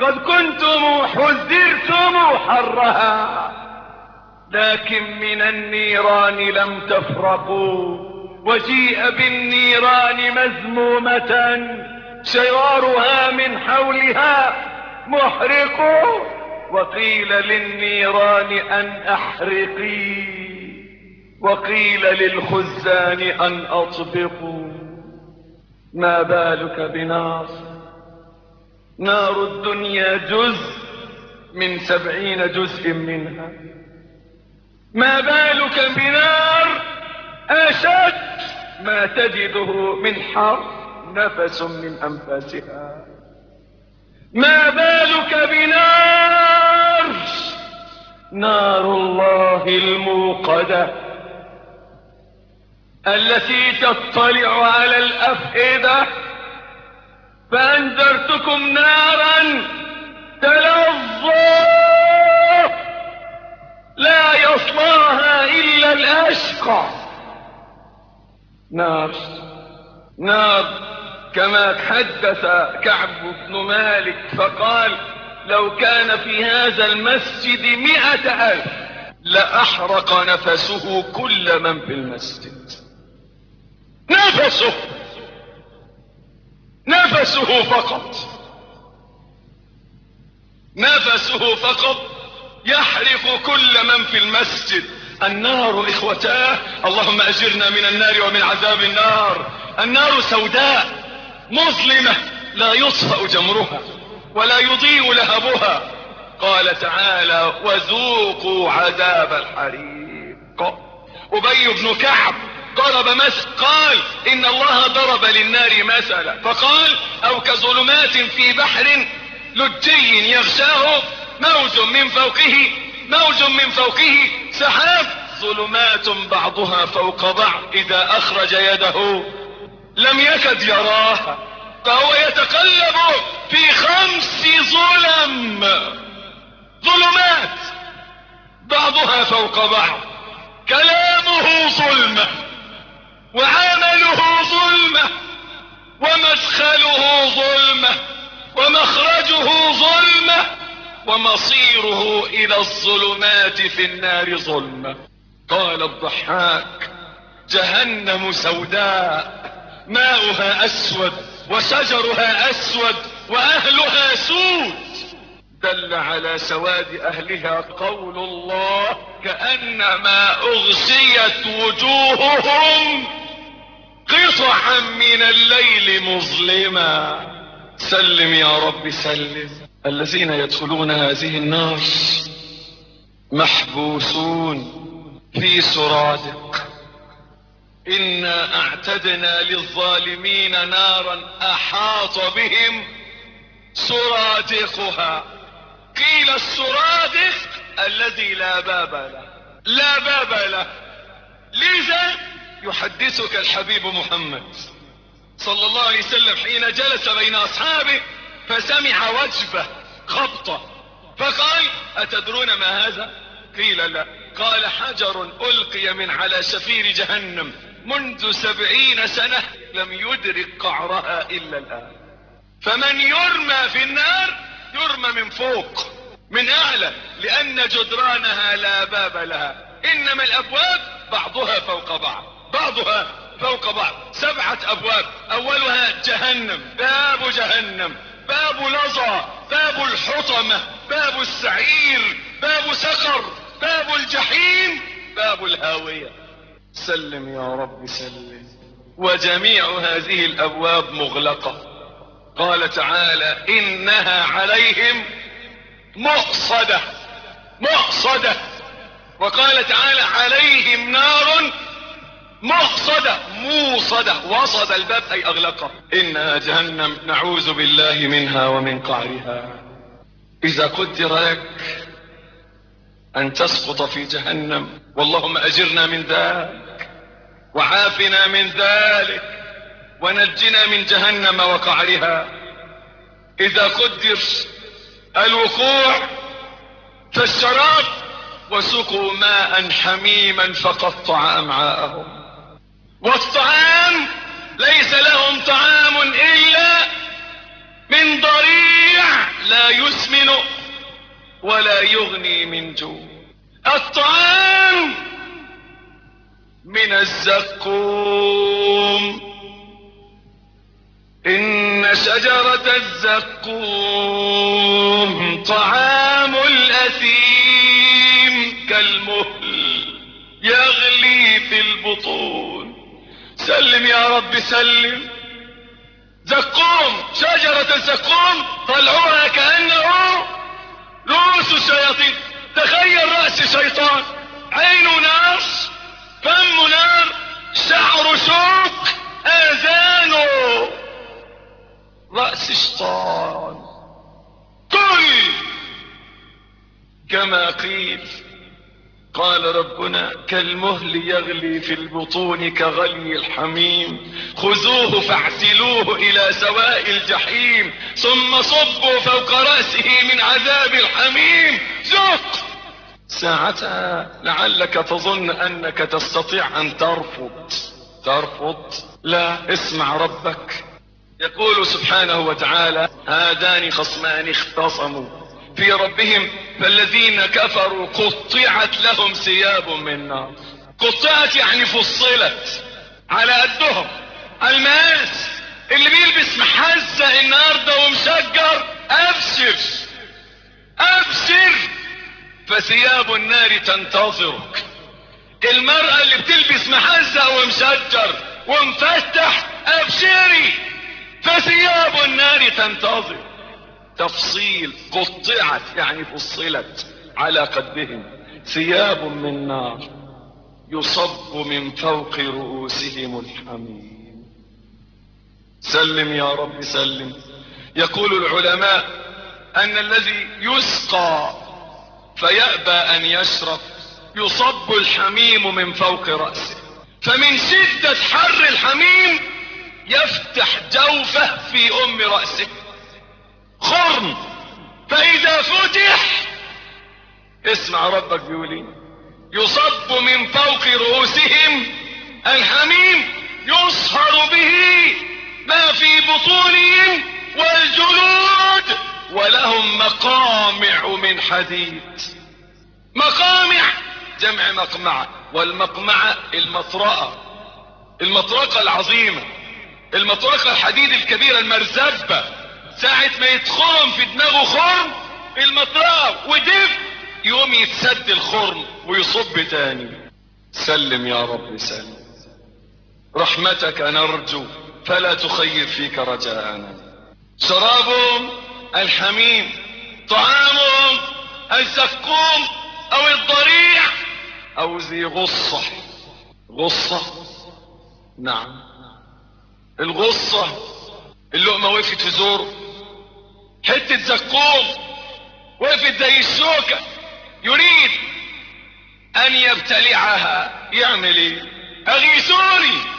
قد كنتم حذرتم حرها. لكن من النيران لم تفرقوا. وجيء بالنيران مذمومة. شرارها من حولها محرق وقيل للنيران أن أحرقي وقيل للخزان أن أطبقوا ما بالك بنار نار الدنيا جزء من سبعين جزء منها. ما بالك بنار أشد ما تجده من حر نفس من أنفاسها. ما بالك بنار نار الله الموقدة التي تطلع على الأفئدة. فأنذرتكم نارا تلظى. لا يصلاها إلا الأشقى. نار نار كما حدث كعب بن مالك فقال لو كان في هذا المسجد مئة ألف لأحرق نفسه كل من في المسجد. نفسه! نفسه فقط! نفسه فقط! يحرق كل من في المسجد. النار إخوتاه! اللهم أجرنا من النار ومن عذاب النار. النار سوداء مظلمة لا يطفأ جمرها. ولا يضيء لهبها. قال تعالى وذوقوا عذاب الحريق. أبي بن كعب ضرب مثل قال إن الله ضرب للنار مثلا. فقال أو كظلمات في بحر لجي يغشاه موج من فوقه موج من فوقه سحاب. ظلمات بعضها فوق بعض إذا أخرج يده. لم يكد يراها فهو يتقلب في خمس ظلم. ظلمات. بعضها فوق بعض. كلامه ظلمه وعمله ظلمة ومدخله ظلمة ومخرجه ظلمة ومصيره إلى الظلمات في النار ظلمة قال الضحاك جهنم سوداء ماؤها أسود. وشجرها أسود وأهلها سود. دل على سواد أهلها قول الله كأنما أغشيت وجوههم قطعا من الليل مظلما. سلم يا رب سلم. الذين يدخلون هذه النار محبوسون في سرادق. إنا أعتدنا للظالمين نارا أحاط بهم سرادقها. قيل السرادق الذي لا باب له. لا باب له. لذا يحدثك الحبيب محمد صلى الله عليه وسلم حين جلس بين أصحابه فسمع وجبة خبطة. فقال أتدرون ما هذا؟ قيل لا. قال حجر ألقي من على شفير جهنم. منذ سبعين سنة لم يدرك قعرها إلا الآن. فمن يرمى في النار يرمى من فوق من أعلى لأن جدرانها لا باب لها. إنما الأبواب بعضها فوق بعض بعضها فوق بعض. سبعة أبواب أولها جهنم باب جهنم باب لظى باب الحطمة باب السعير باب سقر باب الجحيم باب الهاوية. سلم يا رب سلم. وجميع هذه الأبواب مغلقة. قال تعالى إنها عليهم مؤصدة مؤصدة. وقال تعالى عليهم نار مؤصدة موصدة. وصد الباب أي اغلقه انها جهنم نعوذ بالله منها ومن قعرها إذا قدر لك أن تسقط في جهنم واللهم أجرنا من ذلك وعافنا من ذلك ونجنا من جهنم وقعرها. إذا قدر الوقوع فالشراب وسقوا ماء حميما فقطع امعاءهم والطعام ليس لهم طعام إلا من ضريع لا يسمن ولا يغني من جوع. الطعام من الزقوم. إن شجرة الزقوم طعام الأثيم كالمهل يغلي في البطون. سلم يا رب سلم. زقوم شجرة الزقوم طلعوها كأنه رؤوس الشياطين تخيل رأس شيطان عينه نار فمه نار شعره شوك اذانه رأس شيطان قل! كما قيل قال ربنا كالمهل يغلي في البطون كغلي الحميم. خذوه فاعتلوه إلى سواء الجحيم ثم صبوا فوق رأسه من عذاب الحميم. ذق ساعتها لعلك تظن أنك تستطيع أن ترفض. ترفض؟ لا اسمع ربك. يقول سبحانه وتعالى هذان خصمان اختصموا في ربهم فالذين كفروا قطعت لهم ثياب من نار. قطعت يعني فصلت على قدهم. الماس اللي بيلبس محزة النهارده ومشجر أبشر أبشر. فثياب النار تنتظرك. المرأة اللي بتلبس محزة ومشجر ومفتح أبشري. فثياب النار تنتظر. تفصيل قطعت يعني فصلت على قدهم. ثياب من نار يصب من فوق رؤوسهم الحميم. سلم يا رب سلم. يقول العلماء أن الذي يسقى فيأبى أن يشرب. يصب الحميم من فوق رأسه. فمن شدة حر الحميم يفتح جوفه في أم رأسه. خرم فإذا فتح اسمع ربك بيقول إيه. يصب من فوق رؤوسهم الحميم يصهر به ما في بطونهم والجلود. ولهم مقامع من حديد. مقامع جمع مقمعة والمقمعة المطرقة. المطرقة العظيمة. المطرقة الحديد الكبيرة المرزبة. ساعة ما يتخرم في دماغه خرم المطرقة ودف يقوم يتسد الخرم ويصب تاني. سلم يا رب سلم. رحمتك نرجو فلا تخيب فيك رجاءنا. شرابهم الحميم طعامهم الزقوم أو الضريع أو ذي غصة. غصة؟ نعم. الغصة اللقمة وقفت في زوره حتة زقوم وقفت زي الشوكة. يريد أن يبتلعها يعمل إيه أغيثوني.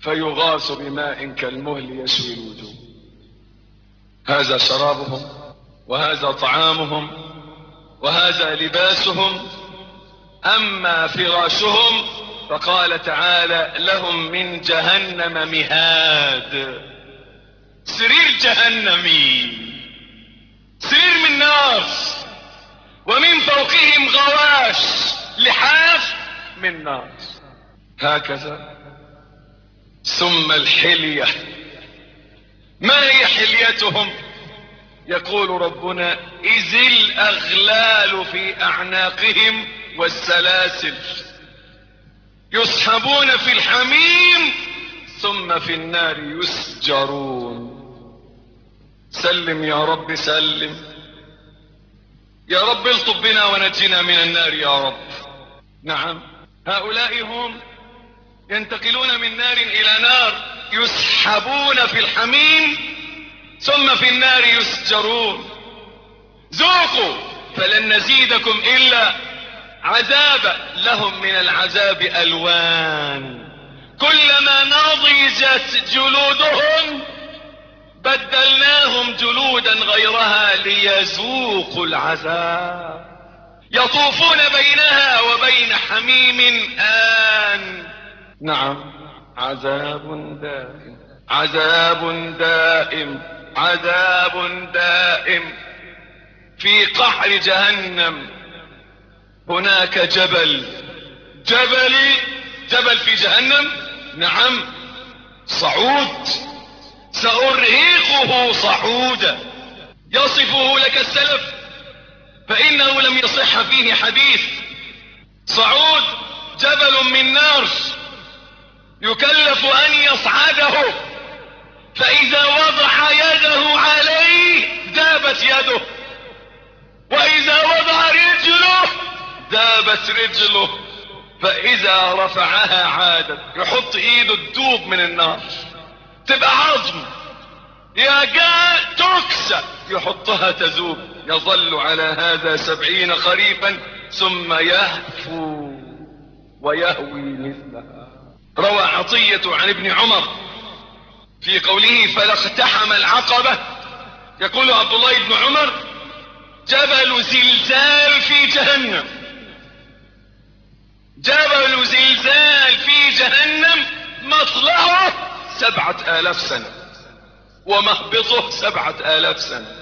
فيغاث بماء كالمهل يشوي الوجوه. هذا شرابهم وهذا طعامهم وهذا لباسهم. أما فراشهم فقال تعالى لهم من جهنم مهاد. سرير جهنمي سرير من نار ومن فوقهم غواش لحاف من نار. هكذا ثم الحلية. ما هي حليتهم؟ يقول ربنا إذ الأغلال في أعناقهم والسلاسل. يسحبون في الحميم ثم في النار يسجرون. سلم يا رب سلم. يا رب الطب بنا ونجنا من النار يا رب. نعم. هؤلاء هم ينتقلون من نار إلى نار. يسحبون في الحميم ثم في النار يسجرون. ذوقوا فلن نزيدكم إلا عذابا. لهم من العذاب ألوان. كلما نضجت جلودهم بدلناهم جلودا غيرها ليذوقوا العذاب. يطوفون بينها وبين حميم آن. نعم. عذاب دائم عذاب دائم عذاب دائم. في قحر جهنم هناك جبل. جبل جبل في جهنم؟ نعم. صعود. سأرهقه صعودا يصفه لك السلف فإنه لم يصح فيه حديث. صعود جبل من نار. يكلف أن يصعده. فإذا وضع يده عليه ذابت يده. وإذا وضع رجله ذابت رجله. فإذا رفعها عادت يحط إيده تدوب من النار. تبقى عظم. يا جاء تكسى. يحطها تذوب. يظل على هذا سبعين خريفا ثم يهفو ويهوي مثلها. روى عطية عن ابن عمر في قوله فلاقتحم العقبة. يقول عبد الله بن عمر جبل زلزال في جهنم. جبل زلزال في جهنم مطلعه سبعة آلاف سنة ومهبطه سبعة آلاف سنة.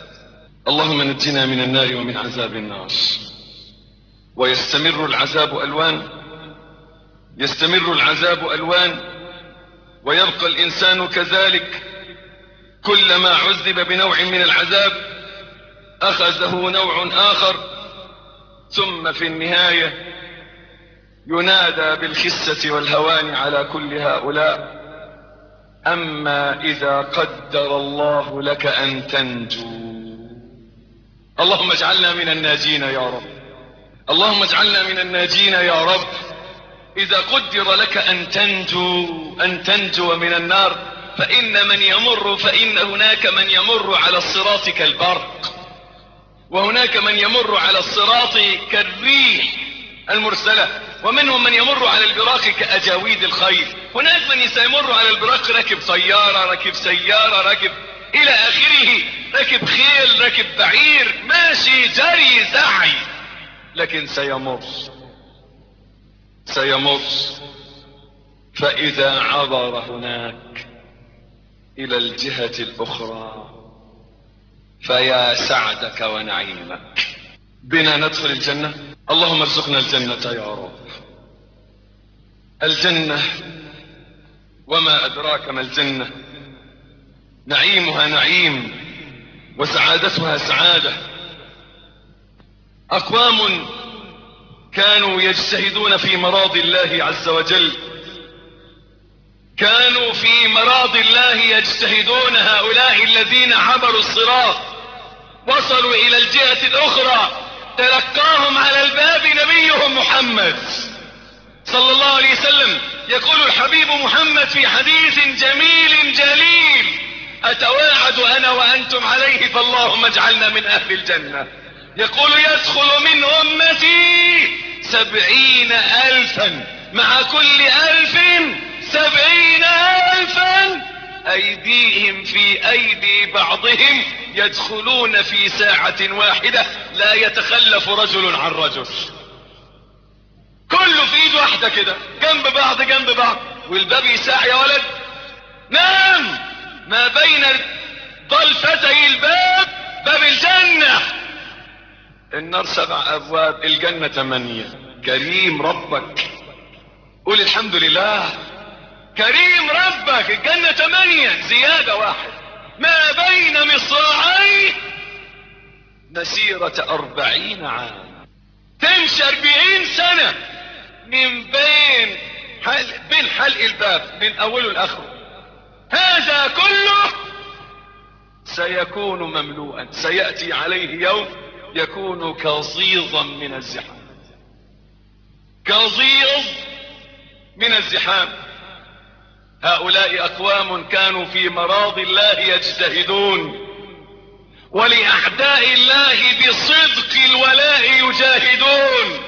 اللهم نجنا من النار ومن عذاب النار. ويستمر العذاب ألوان يستمر العذاب ألوان ويبقى الإنسان كذلك. كلما عذب بنوع من العذاب أخذه نوع آخر ثم في النهاية ينادى بالخسة والهوان على كل هؤلاء. أما إذا قدر الله لك أن تنجو. اللهم اجعلنا من الناجين يا رب. اللهم اجعلنا من الناجين يا رب. إذا قدر لك أن تنجو أن تنجو من النار فإن من يمر فإن هناك من يمر على الصراط كالبرق. وهناك من يمر على الصراط كالريح المرسلة. ومنهم من يمر على البراق كأجاويد الخيل هناك من سيمر على البراق راكب طيارة راكب سيارة راكب إلى آخره. راكب خيل راكب بعير. ماشي جري سعي لكن سيمر. سيمر فإذا عبر هناك إلى الجهة الأخرى فيا سعدك ونعيمك. بنا ندخل الجنة؟ اللهم ارزقنا الجنة يا رب. الجنة وما أدراك ما الجنة؟ نعيمها نعيم وسعادتها سعادة. أقوام كانوا يجتهدون في مراض الله عز وجل. كانوا في مراض الله يجتهدون هؤلاء الذين عبروا الصراط. وصلوا إلى الجهة الأخرى. تلقاهم على الباب نبيهم محمد. صلى الله عليه وسلم. يقول الحبيب محمد في حديث جميل جليل. أتواعد أنا وأنتم عليه؟ فاللهم اجعلنا من أهل الجنة. يقول يدخل من أمتي سبعين ألفا. مع كل ألف سبعين ألف زلفا أيديهم في أيدي بعضهم يدخلون في ساعة واحدة. لا يتخلف رجل عن رجل. كله في إيد واحدة كده. جنب بعض جنب بعض. والباب يساع يا ولد. نام. ما بين ضلفتي الباب باب الجنة. النار سبع أبواب الجنة ثمانية كريم ربك. قول الحمد لله. كريم ربك. الجنة ثمانية زيادة واحد. ما بين مصراعي مسيرة أربعين عام. تمشي أربعين سنة. من بين حل بين حلق الباب. من أوله لآخره. هذا كله سيكون مملوءا. سيأتي عليه يوم يكون كظيظا من الزحام. كظيظ من الزحام. هؤلاء أقوام كانوا في مراض الله يجتهدون ولأعداء الله بصدق الولاء يجاهدون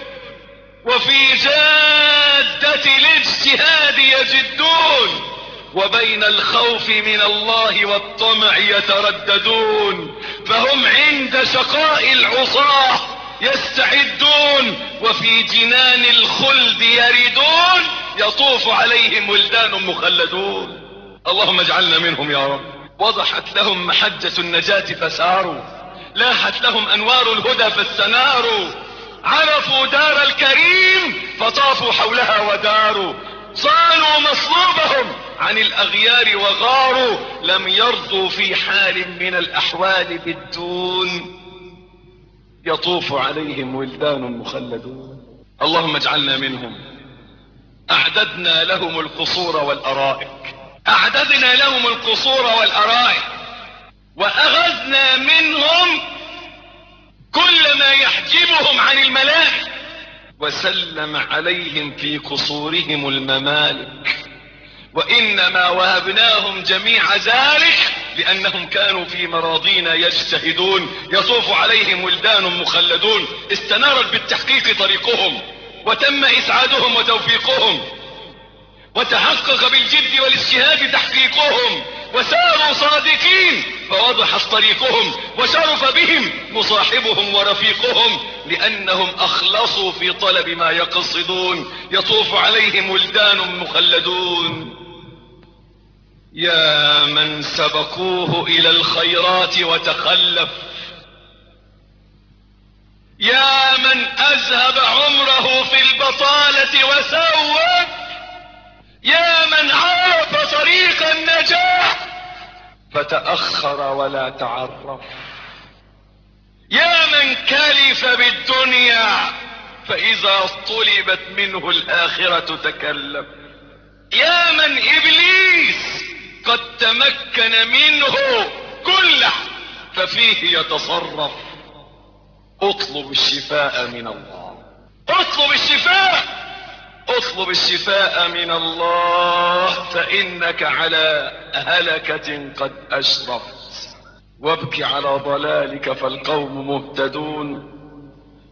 وفي جادة الاجتهاد يجدون. وبين الخوف من الله والطمع يترددون فهم عند شقاء العصاة يستعدون وفي جنان الخلد يردون يطوف عليهم ولدان مخلدون. اللهم اجعلنا منهم يا رب. وضحت لهم محجة النجاة فساروا لاحت لهم أنوار الهدى فاستناروا. عرفوا دار الكريم فطافوا حولها وداروا. صانوا مصلوبهم عن الأغيار وغاروا لم يرضوا في حال من الأحوال بالدون. يطوف عليهم ولدان مخلدون. اللهم اجعلنا منهم. أعددنا لهم القصور والأرائك. أعددنا لهم القصور والأرائك. واغذنا منهم كل ما يحجبهم عن الملائكة. وسلم عليهم في قصورهم الممالك. وإنما وهبناهم جميع ذلك لأنهم كانوا في مراضينا يجتهدون. يطوف عليهم ولدان مخلدون. استنارت بالتحقيق طريقهم. وتم إسعادهم وتوفيقهم. وتحقق بالجد والاجتهاد تحقيقهم. وساروا صادقين. فوضحت طريقهم وشرف بهم مصاحبهم ورفيقهم لأنهم أخلصوا في طلب ما يقصدون. يطوف عليهم ولدان مخلدون. يا من سبقوه إلى الخيرات وتخلف. يا من أذهب عمره في البطالة وسوف. يا من عرف طريق النجاح. فتأخر ولا تعرف. يا من كلف بالدنيا فإذا طلبت منه الآخرة تكلف يا من إبليس قد تمكن منه كله ففيه يتصرف. اطلب الشفاء من الله. اطلب الشفاء اطلب الشفاء من الله فإنك على هلكة قد أشرفت. وابك على ضلالك فالقوم مهتدون.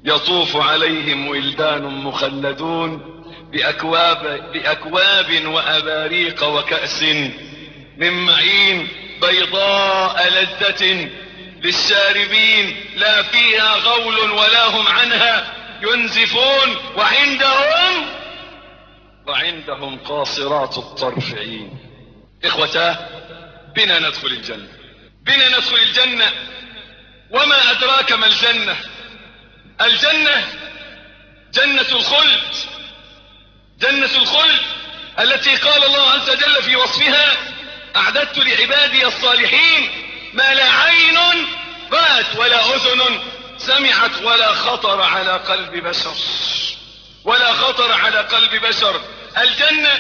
يطوف عليهم ولدان مخلدون. بأكواب, بأكواب وأباريق وكأس من معين بيضاء لذة للشاربين. لا فيها غول ولا هم عنها ينزفون وعندهم وعندهم قاصرات الطرف عين إخوتاه بنا ندخل الجنة. بنا ندخل الجنة. وما أدراك ما الجنة؟ الجنة جنة الخلد. جنة الخلد التي قال الله عز وجل في وصفها أعددت لعبادي الصالحين ما لا عين رأت ولا أذن سمعت ولا خطر على قلب بشر. ولا خطر على قلب بشر. الجنة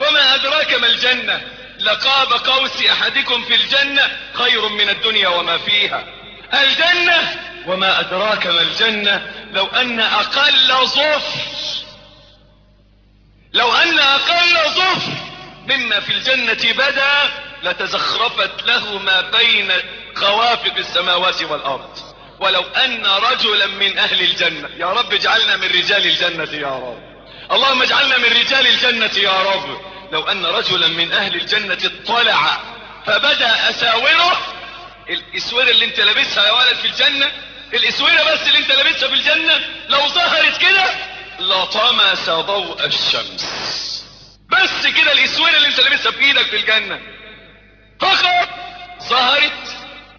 وما أدراك ما الجنة؟ لقاب قوس أحدكم في الجنة خير من الدنيا وما فيها. الجنة وما أدراك ما الجنة؟ لو أن أقل ظفر لو أن أقل ظفر مما في الجنة بدا لتزخرفت له ما بين خوافق السماوات والأرض. ولو أن رجلا من أهل الجنة يا رب اجعلنا من رجال الجنة يا رب. اللهم اجعلنا من رجال الجنة يا رب. لو أن رجلا من أهل الجنة اطلع فبدأ أساوره. الاسورة اللي انت لابسها يا ولد في الجنة الاسورة بس اللي انت لابسها في الجنة لو ظهرت كده لطمس ضوء الشمس. بس كده الاسورة اللي انت لابسها في إيدك في الجنة. فقط ظهرت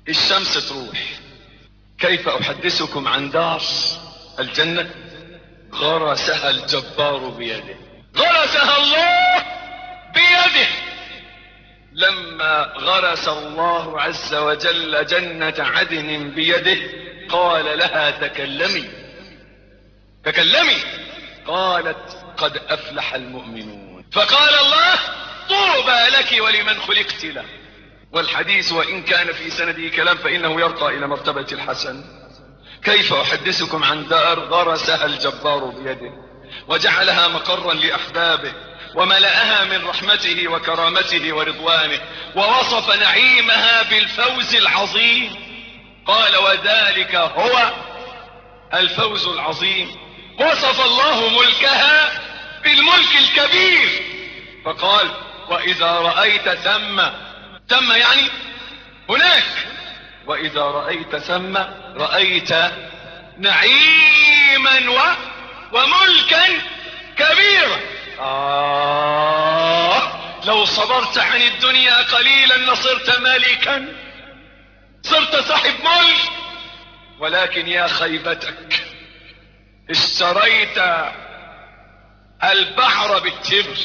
الشمس تروح. كيف أحدثكم عن دار الجنة؟ غرسها الجبار بيده. غرسها الله بيده. لما غرس الله عز وجل جنة عدن بيده قال لها تكلمي. تكلمي. قالت قد أفلح المؤمنون. فقال الله طوبى لك ولمن خلقت له. والحديث وإن كان في سنده كلام فإنه يرقى إلى مرتبة الحسن. كيف أحدثكم عن دار غرسها الجبار بيده وجعلها مقرا لأحبابه وملأها من رحمته وكرامته ورضوانه ووصف نعيمها بالفوز العظيم؟ قال وذلك هو الفوز العظيم. وصف الله ملكها بالملك الكبير. فقال وإذا رأيت ثم ثم يعني هناك وإذا رأيت ثم رأيت نعيما و وملكا كبيرا. آه لو صبرت عن الدنيا قليلا لصرت ملكا. صرت صاحب ملك. ولكن يا خيبتك اشتريت البحر بالتبر.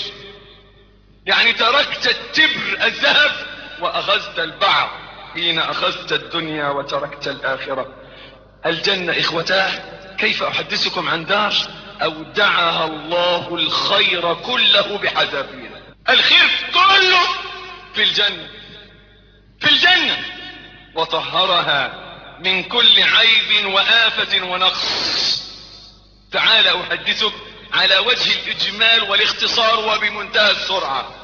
يعني تركت التبر الذهب وأخذت البعر. حين أخذت الدنيا وتركت الآخرة. الجنة إخوتاه كيف أحدثكم عن دار؟ أودعها الله الخير كله بحذافيره الخير كله في الجنة في الجنة. وطهرها من كل عيب وآفة ونقص. تعال أحدثك على وجه الإجمال والاختصار وبمنتهى السرعة.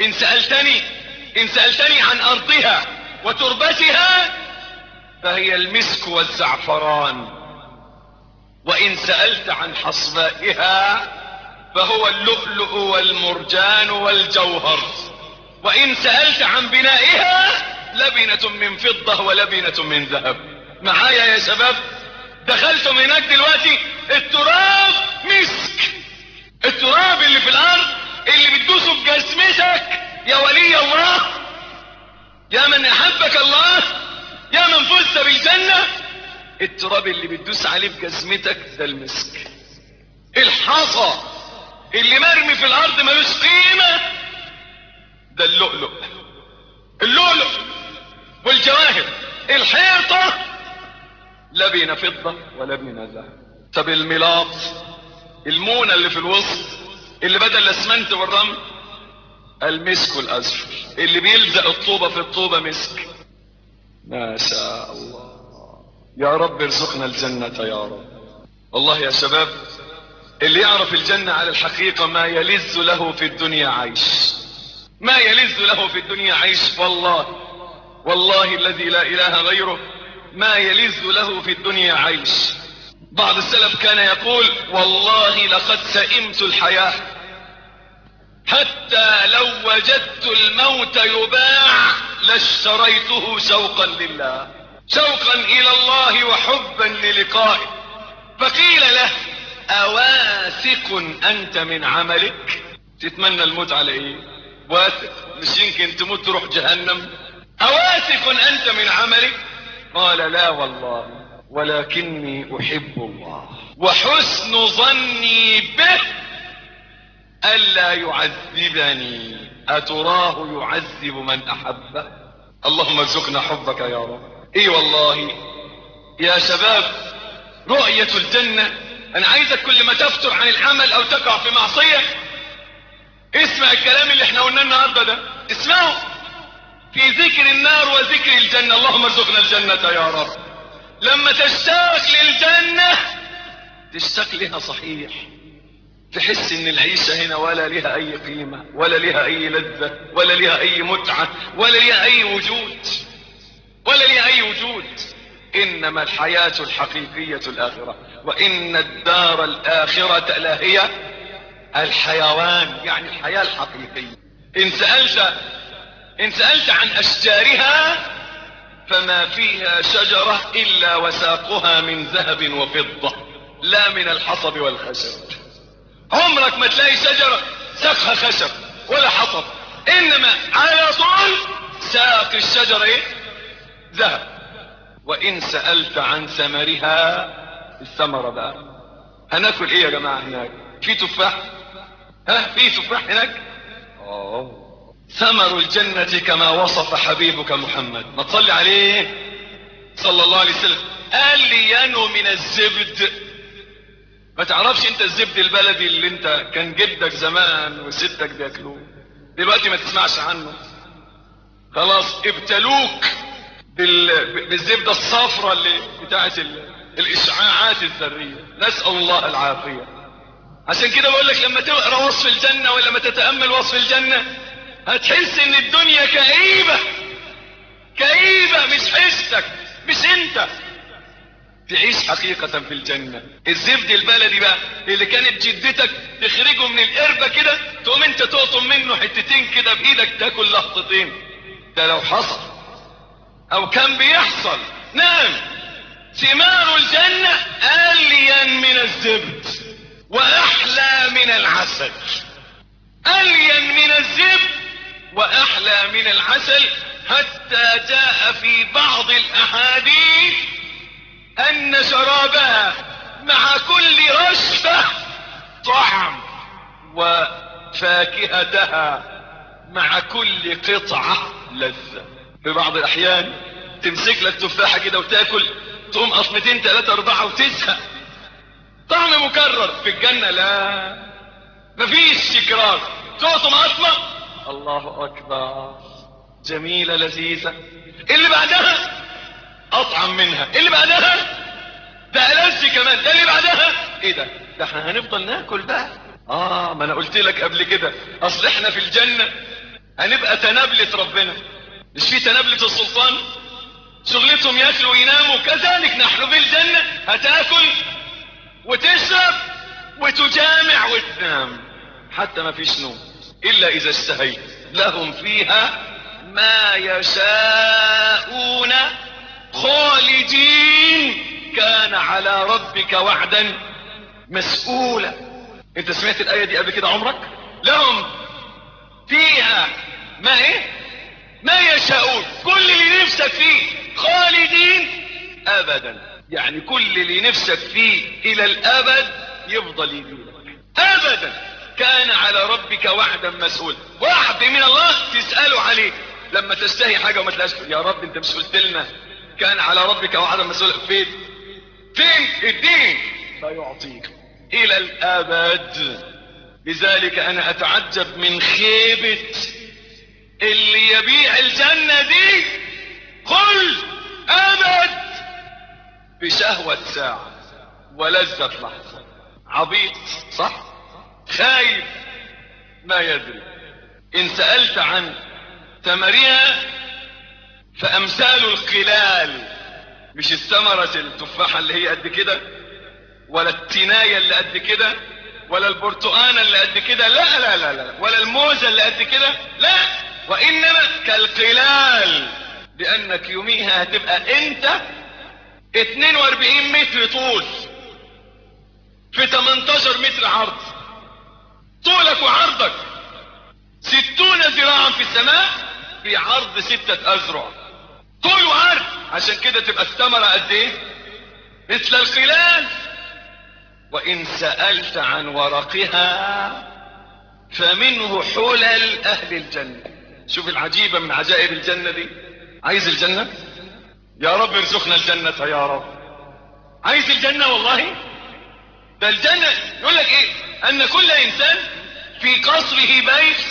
إن سألتني إن سألتني عن أرضها وتربتها فهي المسك والزعفران. وإن سألت عن حصبائها فهو اللؤلؤ والمرجان والجوهر. وإن سألت عن بنائها لبنة من فضة ولبنة من ذهب. معايا يا شباب دخلتم هناك دلوقتي التراب مسك. التراب اللي في الأرض اللي بتدوسه بجسمتك يا ولي الله. يا من أحبك الله يا من فزت بالجنة. التراب اللي بتدوس عليه بجزمتك ده المسك. الحصى اللي مرمي في الأرض ملوش قيمة ده اللؤلؤ. اللؤلؤ والجواهر الحيطة. لبن فضة ولبن ذهب طب الملاط المونة اللي في الوسط اللي بدل الأسمنت والرمل المسك الازفر اللي بيلزق الطوبة في الطوبة مسك. ما شاء الله. يا رب ارزقنا الجنة يا رب. والله يا شباب اللي يعرف الجنة على الحقيقة ما يلذ له في الدنيا عيش. ما يلذ له في الدنيا عيش والله. والله الذي لا إله غيره ما يلذ له في الدنيا عيش. بعض السلف كان يقول والله لقد سئمت الحياة. حتى لو وجدت الموت يباع لاشتريته شوقا لله. شوقا إلى الله وحبا للقائه. فقيل له أواثق أنت من عملك؟ تتمنى الموت على إيه واثق. مش يمكن تموت تروح جهنم. أواثق أنت من عملك؟ قال لا والله ولكني أحب الله. وحسن ظني به ألا يعذبني. أتراه يعذب من احبه اللهم ارزقنا حبك يا رب. إي والله. يا شباب رؤية الجنة أنا عايزك كل ما تفتر عن العمل أو تقع في معصية اسمع الكلام اللي إحنا قلناه النهارده ده. اسمعوا في ذكر النار وذكر الجنة. اللهم ارزقنا الجنة يا رب. لما تشتاق للجنة تشتاق لها صحيح. تحس إن العيشة هنا ولا لها أي قيمة ولا لها أي لذة ولا لها أي متعة ولا لها أي وجود ولا لها أي وجود. إنما الحياة الحقيقية الآخرة وإن الدار الآخرة لهي الحيوان يعني الحياة الحقيقية. إن سألت إن سألت عن أشجارها فما فيها شجرة إلا وساقها من ذهب وفضة لا من الحصب والخشب. عمرك ما تلاقي شجرة ساقها خشب ولا حصب إنما على طول ساق الشجرة إيه؟ ذهب. وإن سألت عن ثمرها الثمرة بقى. هناكل إيه يا جماعة هناك؟ في تفاح؟ ها؟ في تفاح هناك؟ أوه. ثمر الجنة كما وصف حبيبك محمد. ما تصلي عليه. صلى الله عليه وسلم. قال لي ينو من الزبد. ما تعرفش انت الزبد البلدي اللي انت كان جدك زمان وستك بياكلوه. دلوقتي ما تسمعش عنه. خلاص ابتلوك بال... بالزبدة الصفرة اللي بتاعت ال... الإشعاعات الذرية. نسأل الله العافية. عشان كده بقول لك لما تقرأ وصف الجنة ولا لما تتأمل وصف الجنة هتحس إن الدنيا كئيبة. كئيبة مش حسك مش أنت. تعيش حقيقة في الجنة. الزبد البلدي بقى اللي كانت جدتك تخرجه من القربة كده تقوم انت تقطم منه حتتين كده بإيدك تاكل لقطتين ده لو حصل أو كان بيحصل. نعم. ثمار الجنة أليا من الزبد وأحلى من العسل. أليا من الزبد وأحلى من العسل حتى جاء في بعض الأحاديث أن شرابها مع كل رشفة طعم وفاكهتها مع كل قطعة لذة. في بعض الأحيان تمسك لك تفاحة كده وتاكل تقوم قطمتين ثلاثة أربعة وتزهق. طعم مكرر في الجنة لا مفيش تكرار. تقطم قطمة الله أكبر. جميلة لذيذة. اللي بعدها أطعم منها. اللي بعدها؟ ده ألذ كمان. ده اللي بعدها؟ إيه ده؟ ده إحنا هنفضل ناكل بقى. آه ما أنا قلت لك قبل كده. أصل إحنا في الجنة. هنبقى تنابلة ربنا. مش في تنابلة السلطان؟ شغلتهم ياكلوا ويناموا. كذلك نحن في الجنة. هتاكل وتشرب وتجامع وتنام. حتى ما فيش نوم. إلا إذا اشتهيت. لهم فيها ما يشاءون خالدين. كان على ربك وعدا مسؤولا. انت سمعت الآية دي قبل كده عمرك؟ لهم فيها ما إيه؟ ما يشاءون. كل اللي نفسك فيه خالدين أبدا. يعني كل اللي نفسك فيه إلى الأبد يفضل يجيلك أبدا. كان على ربك وعدا مسؤول. وعد من الله تسأله عليه. لما تشتهي حاجة وما تلاقيش يا رب أنت مش قلت لنا كان على ربك وعدا مسؤول فين؟ فين؟ الدين. فيعطيك إلى الأبد. لذلك أنا أتعجب من خيبة اللي يبيع الجنة دي. قل أبد. بشهوة ساعة ولذة لحظة. عبيط صح؟ خايف ما يدري. إن سألت عن ثمرها فأمثال القلال مش الثمرة التفاحة اللي هي قد كده ولا التناية اللي قد كده ولا البرتقانة اللي قد كده لا لا لا لا ولا الموزة اللي قد كده لا وإنما كالقلال لأنك يوميها هتبقى أنت 42 متر طول في 18 متر عرض طولك وعرضك ستون ذراعا في السماء في عرض ستة أذرع. طول وعرض عشان كده تبقى الثمرة قد إيه؟ مثل الخلال. وإن سألت عن ورقها فمنه حلل أهل الجنة. شوف العجيبة من عجائب الجنة دي. عايز الجنة؟ يا رب ارزقنا الجنة يا رب. عايز الجنة والله؟ ده الجنة. يقول لك إيه؟ أن كل إنسان في قصره بيت.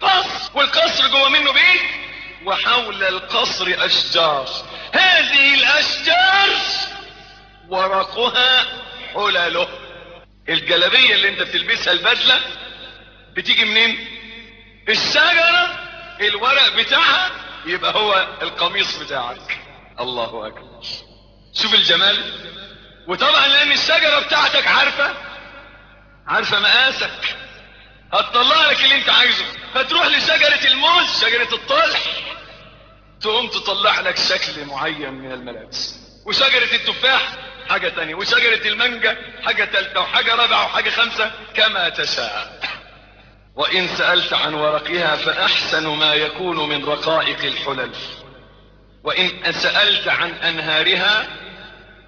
قصر. والقصر جوه منه بيت. وحول القصر أشجار. هذه الأشجار ورقها حلله الجلبية اللي انت بتلبسها البدلة بتيجي منين؟ الشجرة الورق بتاعها يبقى هو القميص بتاعك. الله أكبر. شوف الجمال. وطبعا لأن الشجرة بتاعتك عارفة عارفة مقاسك. هتطلع لك اللي انت عايزه. فتروح لشجرة الموز شجرة الطلح تقوم تطلع لك شكل معين من الملابس. وشجرة التفاح حاجة تانية. وشجرة المانجا حاجة تالتة وحاجة رابعة وحاجة خمسة كما تشاء. وإن سألت عن ورقها فأحسن ما يكون من رقائق الحلل. وإن سألت عن أنهارها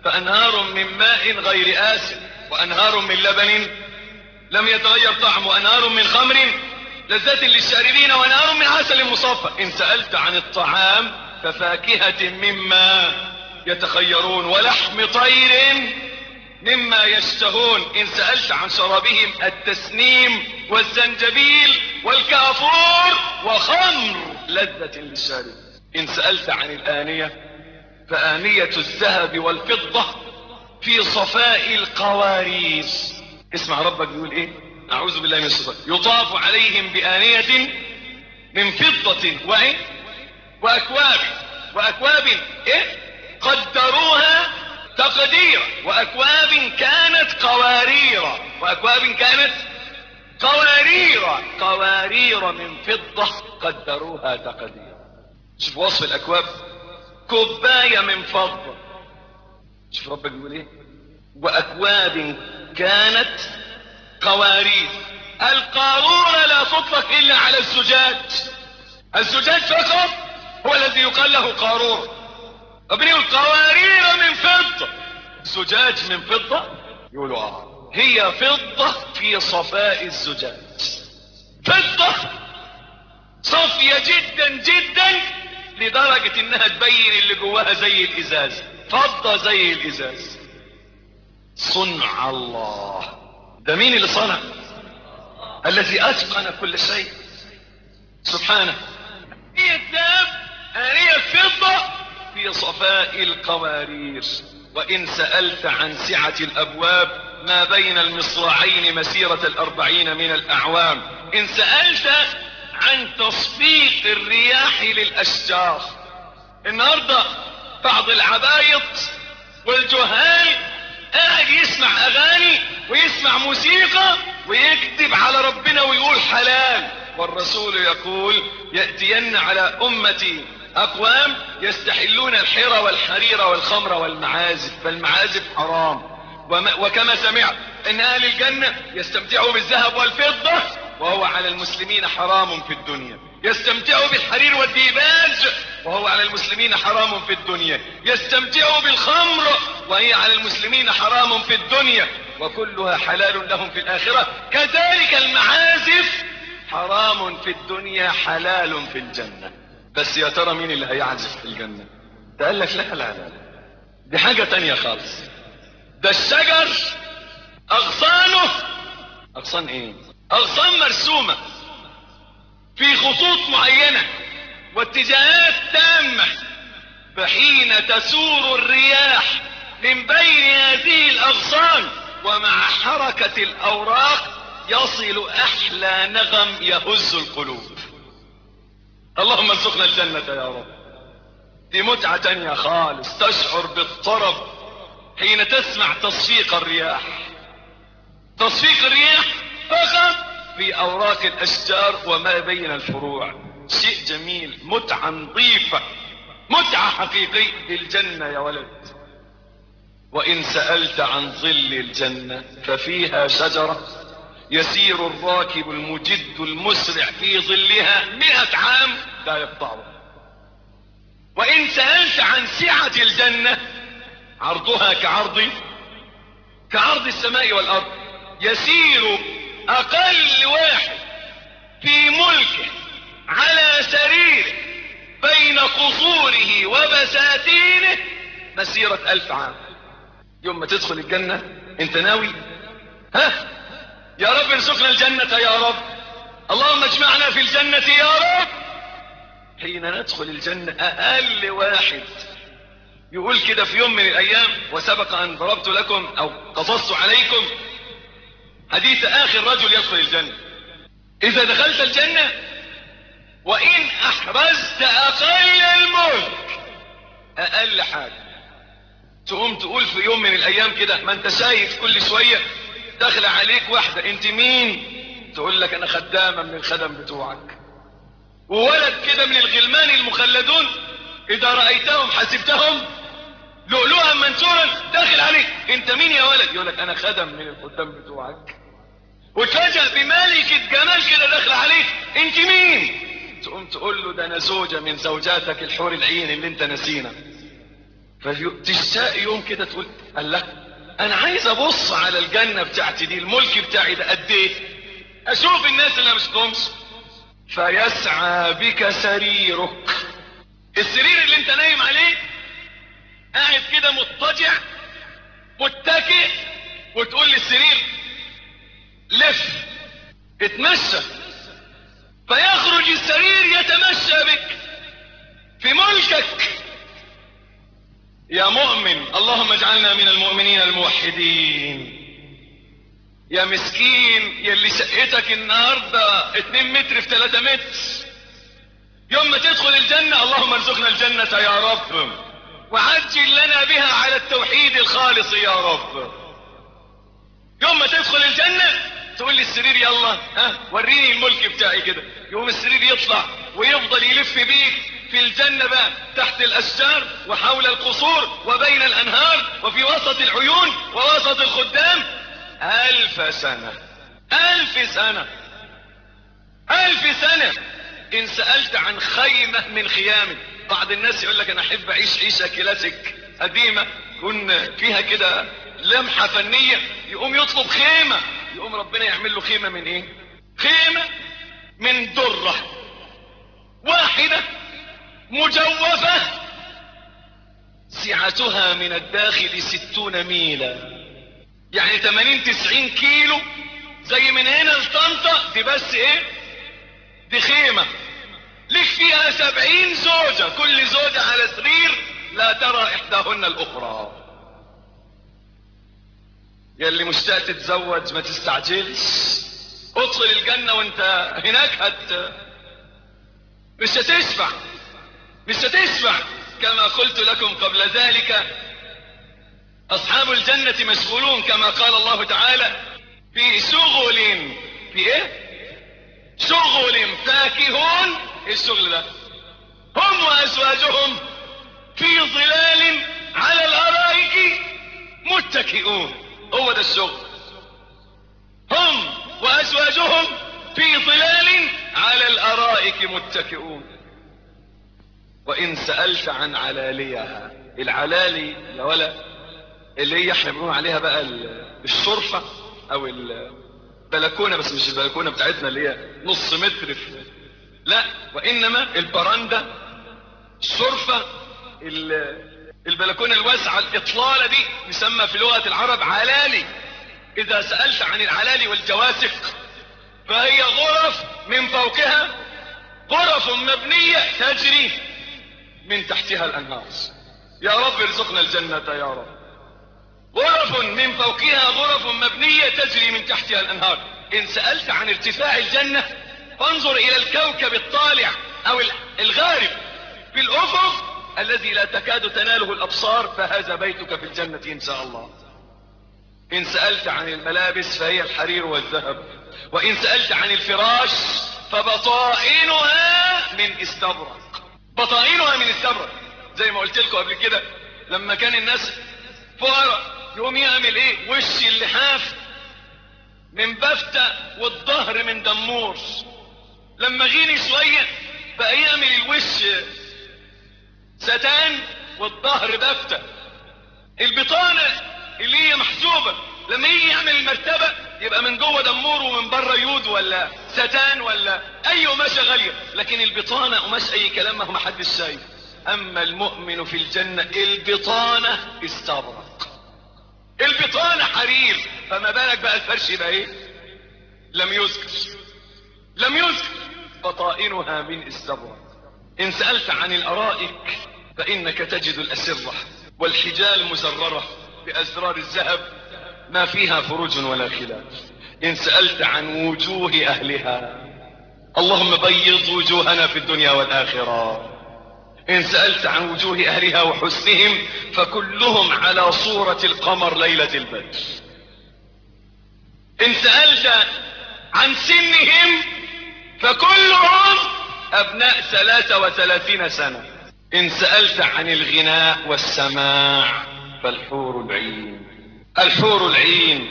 فأنهار من ماء غير آسن وأنهار من لبن لم يتغير طعم وأنهار من خمر لذة للشاربين وأنهار من عسل مصفى. إن سألت عن الطعام ففاكهة مما يتخيرون ولحم طير مما يشتهون. إن سألت عن شرابهم التسنيم والزنجبيل والكافور وخمر لذة للشارب إن سألت عن الآنية فآنية الذهب والفضة في صفاء القوارير اسمع ربك بيقول إيه؟ أعوذ بالله من الشيطان. يطاف عليهم بآنية من فضة وإيه؟ وأكواب. وأكواب إيه؟ قدروها تقديرا وأكواب كانت قوارير. وأكواب كانت قوارير. قوارير من فضة قدروها تقديرا شوف وصف الأكواب. كوباية من فضة. شوف ربك بيقول إيه؟ وأكواب كانت قوارير. القارورة لا تطلق إلا على الزجاج. الزجاج فقط هو الذي يقال له قارورة ابني القوارير من فضة. زجاج من فضة؟ يقولوا آه. هي فضة في صفاء الزجاج. فضة صافية جدا جدا لدرجة إنها تبين اللي جواها زي الإزاز. فضة زي الإزاز. صنع الله. ده مين اللي صنع الذي أتقن كل شيء. سبحانه. هي الذهب هي الفضة في صفاء القوارير. وإن سألت عن سعة الأبواب ما بين المصراعين مسيرة الأربعين من الأعوام. إن سألت عن تصفيق الرياح للأشجار. النهاردة بعض العبايط والجهال قاعد يسمع أغاني ويسمع موسيقى ويكذب على ربنا ويقول حلال. والرسول يقول يأتين على أمتي أقوام يستحلون الحرى والحرير والخمر والمعازف فالمعازف حرام. وكما سمعت إن أهل الجنة يستمتعوا بالذهب والفضة وهو على المسلمين حرام في الدنيا. يستمتعوا بالحرير والديباج وهو على المسلمين حرام في الدنيا. يستمتعوا بالخمر وهي على المسلمين حرام في الدنيا. وكلها حلال لهم في الآخرة. كذلك المعازف حرام في الدنيا حلال في الجنة. بس يا ترى مين اللي هيعزف في الجنة؟ ده قال لك لا لا لا. دي حاجة تانية خالص. ده الشجر أغصانه. أغصان إيه؟ أغصان مرسومة. في خطوط معينة واتجاهات تامة فحين تسور الرياح من بين هذه الأغصان ومع حركة الأوراق يصل أحلى نغم يهز القلوب. اللهم ارزقنا الجنة يا رب. دي متعة تانية خالص تشعر بالطرب حين تسمع تصفيق الرياح. تصفيق الرياح فقط في أوراق الأشجار وما بين الفروع. شيء جميل متعة نظيفة. متعة حقيقية. للجنة يا ولد. وإن سألت عن ظل الجنة ففيها شجرة. يسير الراكب المجد المسرع في ظلها مئة عام لا يقطعه. وإن سألت عن سعة الجنة عرضها كعرض كعرض السماء والأرض. يسير أقل واحد في ملكه على سريره بين قصوره وبساتينه مسيرة ألف عام. يوم ما تدخل الجنة أنت ناوي؟ ها؟ يا رب ارزقنا الجنة يا رب. اللهم اجمعنا في الجنة يا رب. حين ندخل الجنة أقل واحد. يقول كده في يوم من الأيام وسبق أن ضربت لكم أو قصصت عليكم حديث آخر رجل يدخل الجنة. إذا دخلت الجنة وإن أحرزت أقل الملك. أقل حاجة. تقوم تقول في يوم من الأيام كده ما أنت شايف كل شوية داخل عليك واحدة. أنت مين؟ تقول لك أنا خدامة من الخدم بتوعك. وولد كده من الغلمان المخلدون إذا رأيتهم حسبتهم لؤلؤا منثورا داخل عليك. أنت مين يا ولد؟ يقول لك أنا خدم من الخدام بتوعك. وتفاجأ بملكة جمال كده داخل عليك. أنت مين؟ تقوم تقول له ده أنا زوجة من زوجاتك الحور العين اللي أنت نسينا. فتشتاق يوم كده تقول الله أنا عايز أبص على الجنة بتاعتي دي الملك بتاعي ده قد إيه؟ أشوف الناس اللي أنا مش كومش فيسعى بك سريرك. السرير اللي أنت نايم عليه قاعد كده مضطجع متكئ وتقول للسرير لف اتمشى. فيخرج السرير يتمشى بك في ملكك. يا مؤمن اللهم اجعلنا من المؤمنين الموحدين. يا مسكين يلي شقتك النهاردة 2 متر في 3 متر. يوم ما تدخل الجنة اللهم ارزقنا الجنة يا رب. وعجل لنا بها على التوحيد الخالص يا رب. يوم ما تدخل الجنة تقول لي السرير يلا ها وريني الملك بتاعي كده. يوم السرير يطلع ويفضل يلف بيك في الجنة بقى تحت الأشجار وحول القصور وبين الأنهار وفي وسط العيون ووسط الخدام. ألف سنة ألف سنة ألف سنة. إن سألت عن خيمة من خيامك بعض الناس يقول لك أنا أحب أعيش عيشة كلاسيك قديمة كن فيها كده لمحة فنية يقوم يطلب خيمة. يقوم ربنا يعمل له خيمة من إيه؟ خيمة من درة واحدة مجوفة سعتها من الداخل ستون ميلا. يعني 80 90 كيلو. زي من هنا لطنطا. دي بس إيه؟ دي خيمة. لك فيها سبعين زوجة. كل زوجة على سرير لا ترى إحداهن الأخرى. يلي مشتاق تتزوج ما تستعجلش. ادخل الجنة وانت هناك هت مش هتشبع مش هتشبع كما قلت لكم قبل ذلك. أصحاب الجنة مشغولون كما قال الله تعالى في شغل في إيه؟ شغل فاكهون. إيه الشغل ده؟ هم وأزواجهم في ظلال على الأرائك متكئون. هو ده الشغل هم وأزواجهم في ظلال على الأرائك متكئون. وإن سألت عن علاليها العلالي يا ولا اللي هي إحنا بنقول عليها بقى الشرفة أو البلكونة بس مش البلكونة بتاعتنا اللي هي نص متر في لا وإنما البرندة الشرفة البلكونة الواسعة الإطلالة دي يسمى في لغة العرب علالي. إذا سألت عن العلالي والجواسق فهي غرف من فوقها غرف مبنية تجري من تحتها الأنهار. يا رب ارزقنا الجنة يا رب. غرف من فوقها غرف مبنية تجري من تحتها الأنهار. إن سألت عن ارتفاع الجنة فانظر إلى الكوكب الطالع أو الغارب. في الأفق الذي لا تكاد تناله الأبصار فهذا بيتك في الجنة إن شاء الله. إن سألت عن الملابس فهي الحرير والذهب. وإن سألت عن الفراش فبطائنها من استبرق. بطائنها من استبرق. زي ما قلت لكم قبل كده لما كان الناس فقراء يقوم يعمل إيه؟ وش اللحاف من بفتة والظهر من دمور. لما غيني شوية بقى يعمل الوش ستان والظهر بفتة. البطانة اللي هي محسوبة. لما يجي يعمل المرتبة يبقى من جوه دمور ومن بره يود ولا ستان ولا أي قماشة غالية. لكن البطانة قماش أي كلام ما هو محدش شايف. أما المؤمن في الجنة البطانة استبرق. البطانة حرير. فما بالك بقى الفرش يبقى إيه؟ لم يذكر. لم يذكر. بطائنها من استبرق إن سألت عن الأرائك فإنك تجد الأسرة والحجال مزررة بأزرار الذهب ما فيها فروج ولا خلاف. إن سألت عن وجوه أهلها اللهم بيض وجوهنا في الدنيا والآخرة. إن سألت عن وجوه أهلها وحسنهم فكلهم على صورة القمر ليلة البدر. إن سألت عن سنهم فكلهم أبناء ثلاثة وثلاثين سنة. إن سألت عن الغناء والسماع فالحور العين. الحور العين.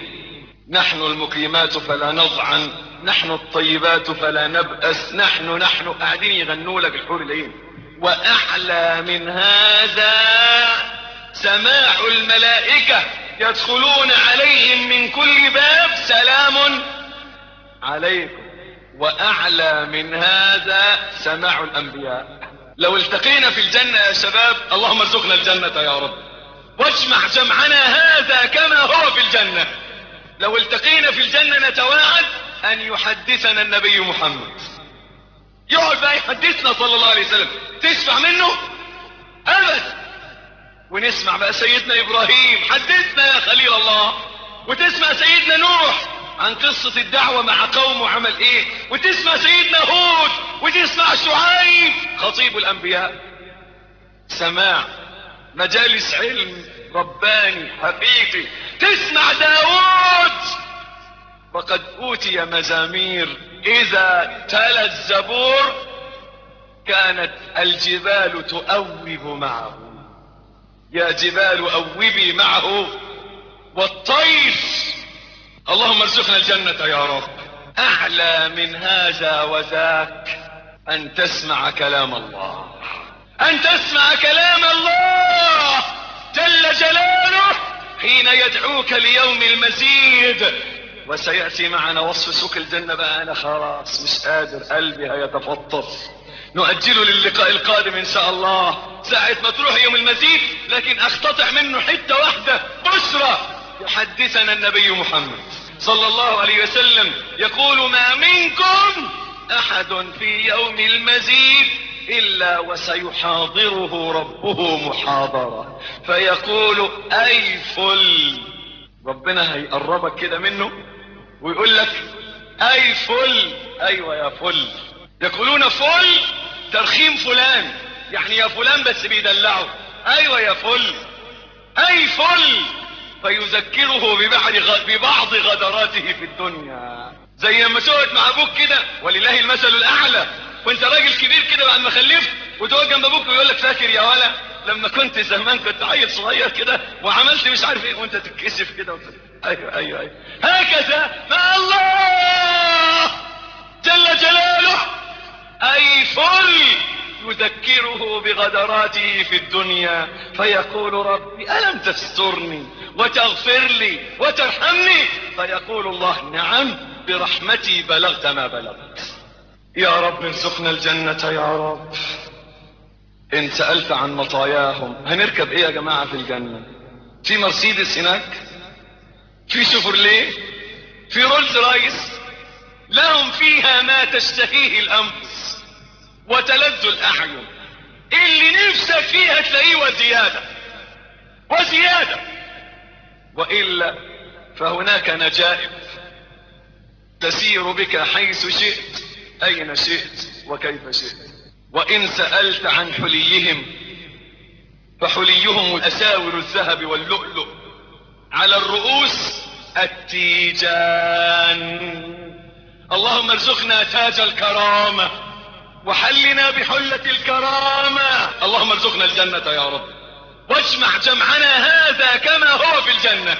نحن المقيمات فلا نضعن نحن الطيبات فلا نبأس نحن نحن. قاعدين يغنوا لك الحور العين. وأعلى من هذا سماع الملائكة يدخلون عليهم من كل باب سلام عليكم. وأعلى من هذا سماع الأنبياء. لو التقينا في الجنة يا شباب اللهم ارزقنا الجنة يا رب. واجمع جمعنا هذا كما هو في الجنة. لو التقينا في الجنة نتواعد أن يحدثنا النبي محمد. يقعد بقى يحدثنا صلى الله عليه وسلم. تسمع منه؟ أبد. ونسمع بقى سيدنا إبراهيم. حدثنا يا خليل الله. وتسمع سيدنا نوح. عن قصة الدعوة مع قومه عمل إيه؟ وتسمع سيدنا هود وتسمع شعيب خطيب الأنبياء. سماع مجالس علم رباني حقيقي. تسمع داود وقد أوتي مزامير. إذا تلا الزبور كانت الجبال تؤوب معه. يا جبال أوبي معه والطير اللهم ارزقنا الجنة يا رب. أعلى من هذا وذاك أن تسمع كلام الله. أن تسمع كلام الله جل جلاله حين يدعوك ليوم المزيد. وسيأتي معنا وصف سوق الجنة بقى. أنا خلاص مش قادر. قلبي هيتفطر. نؤجله للقاء القادم إن شاء الله. ساعة ما تروح يوم المزيد لكن اختطع منه حتة واحدة. بشرى. يحدثنا النبي محمد صلى الله عليه وسلم يقول ما منكم أحد في يوم المزيد إلا وسيحاضره ربه محاضرة. فيقول أي فل. ربنا هيقربك كده منه ويقول لك أي فل. أيوه يا فل. يقولون فل ترخيم فلان. يعني يا فلان بس بيدلعه. أيوه يا فل. أي فل. فيذكره ببعض غدراته في الدنيا. زي لما تقعد مع أبوك كده ولله المثل الأعلى. وأنت راجل كبير كده بعد ما خلفت وتقعد جنب أبوك ويقول لك فاكر يا ولا لما كنت زمان كنت عيل صغير كده وعملت مش عارف إيه وأنت تتكسف كده وت... أيوه أيوه أيوه. هكذا مع الله جل جلاله. أي فل! يذكره بغدراته في الدنيا فيقول ربي ألم تسترني وتغفر لي وترحمني؟ فيقول الله نعم برحمتي بلغت ما بلغت. يا رب ارزقنا الجنة يا رب. إن سألت عن مطاياهم هنركب إيه يا جماعة في الجنة؟ في مرسيدس هناك؟ في شوفرليه في رولز رايس؟ لهم فيها ما تشتهيه الأنفس. وتلذ الأعين. اللي نفسك فيها تلاقيه وزيادة. وزيادة. وإلا فهناك نجائب. تسير بك حيث شئت أين شئت وكيف شئت. وإن سألت عن حليهم فحليهم أساور الذهب واللؤلؤ. على الرؤوس التيجان. اللهم ارزقنا تاج الكرامة. وحلنا بحلة الكرامة. اللهم ارزقنا الجنة يا رب. واجمع جمعنا هذا كما هو في الجنة.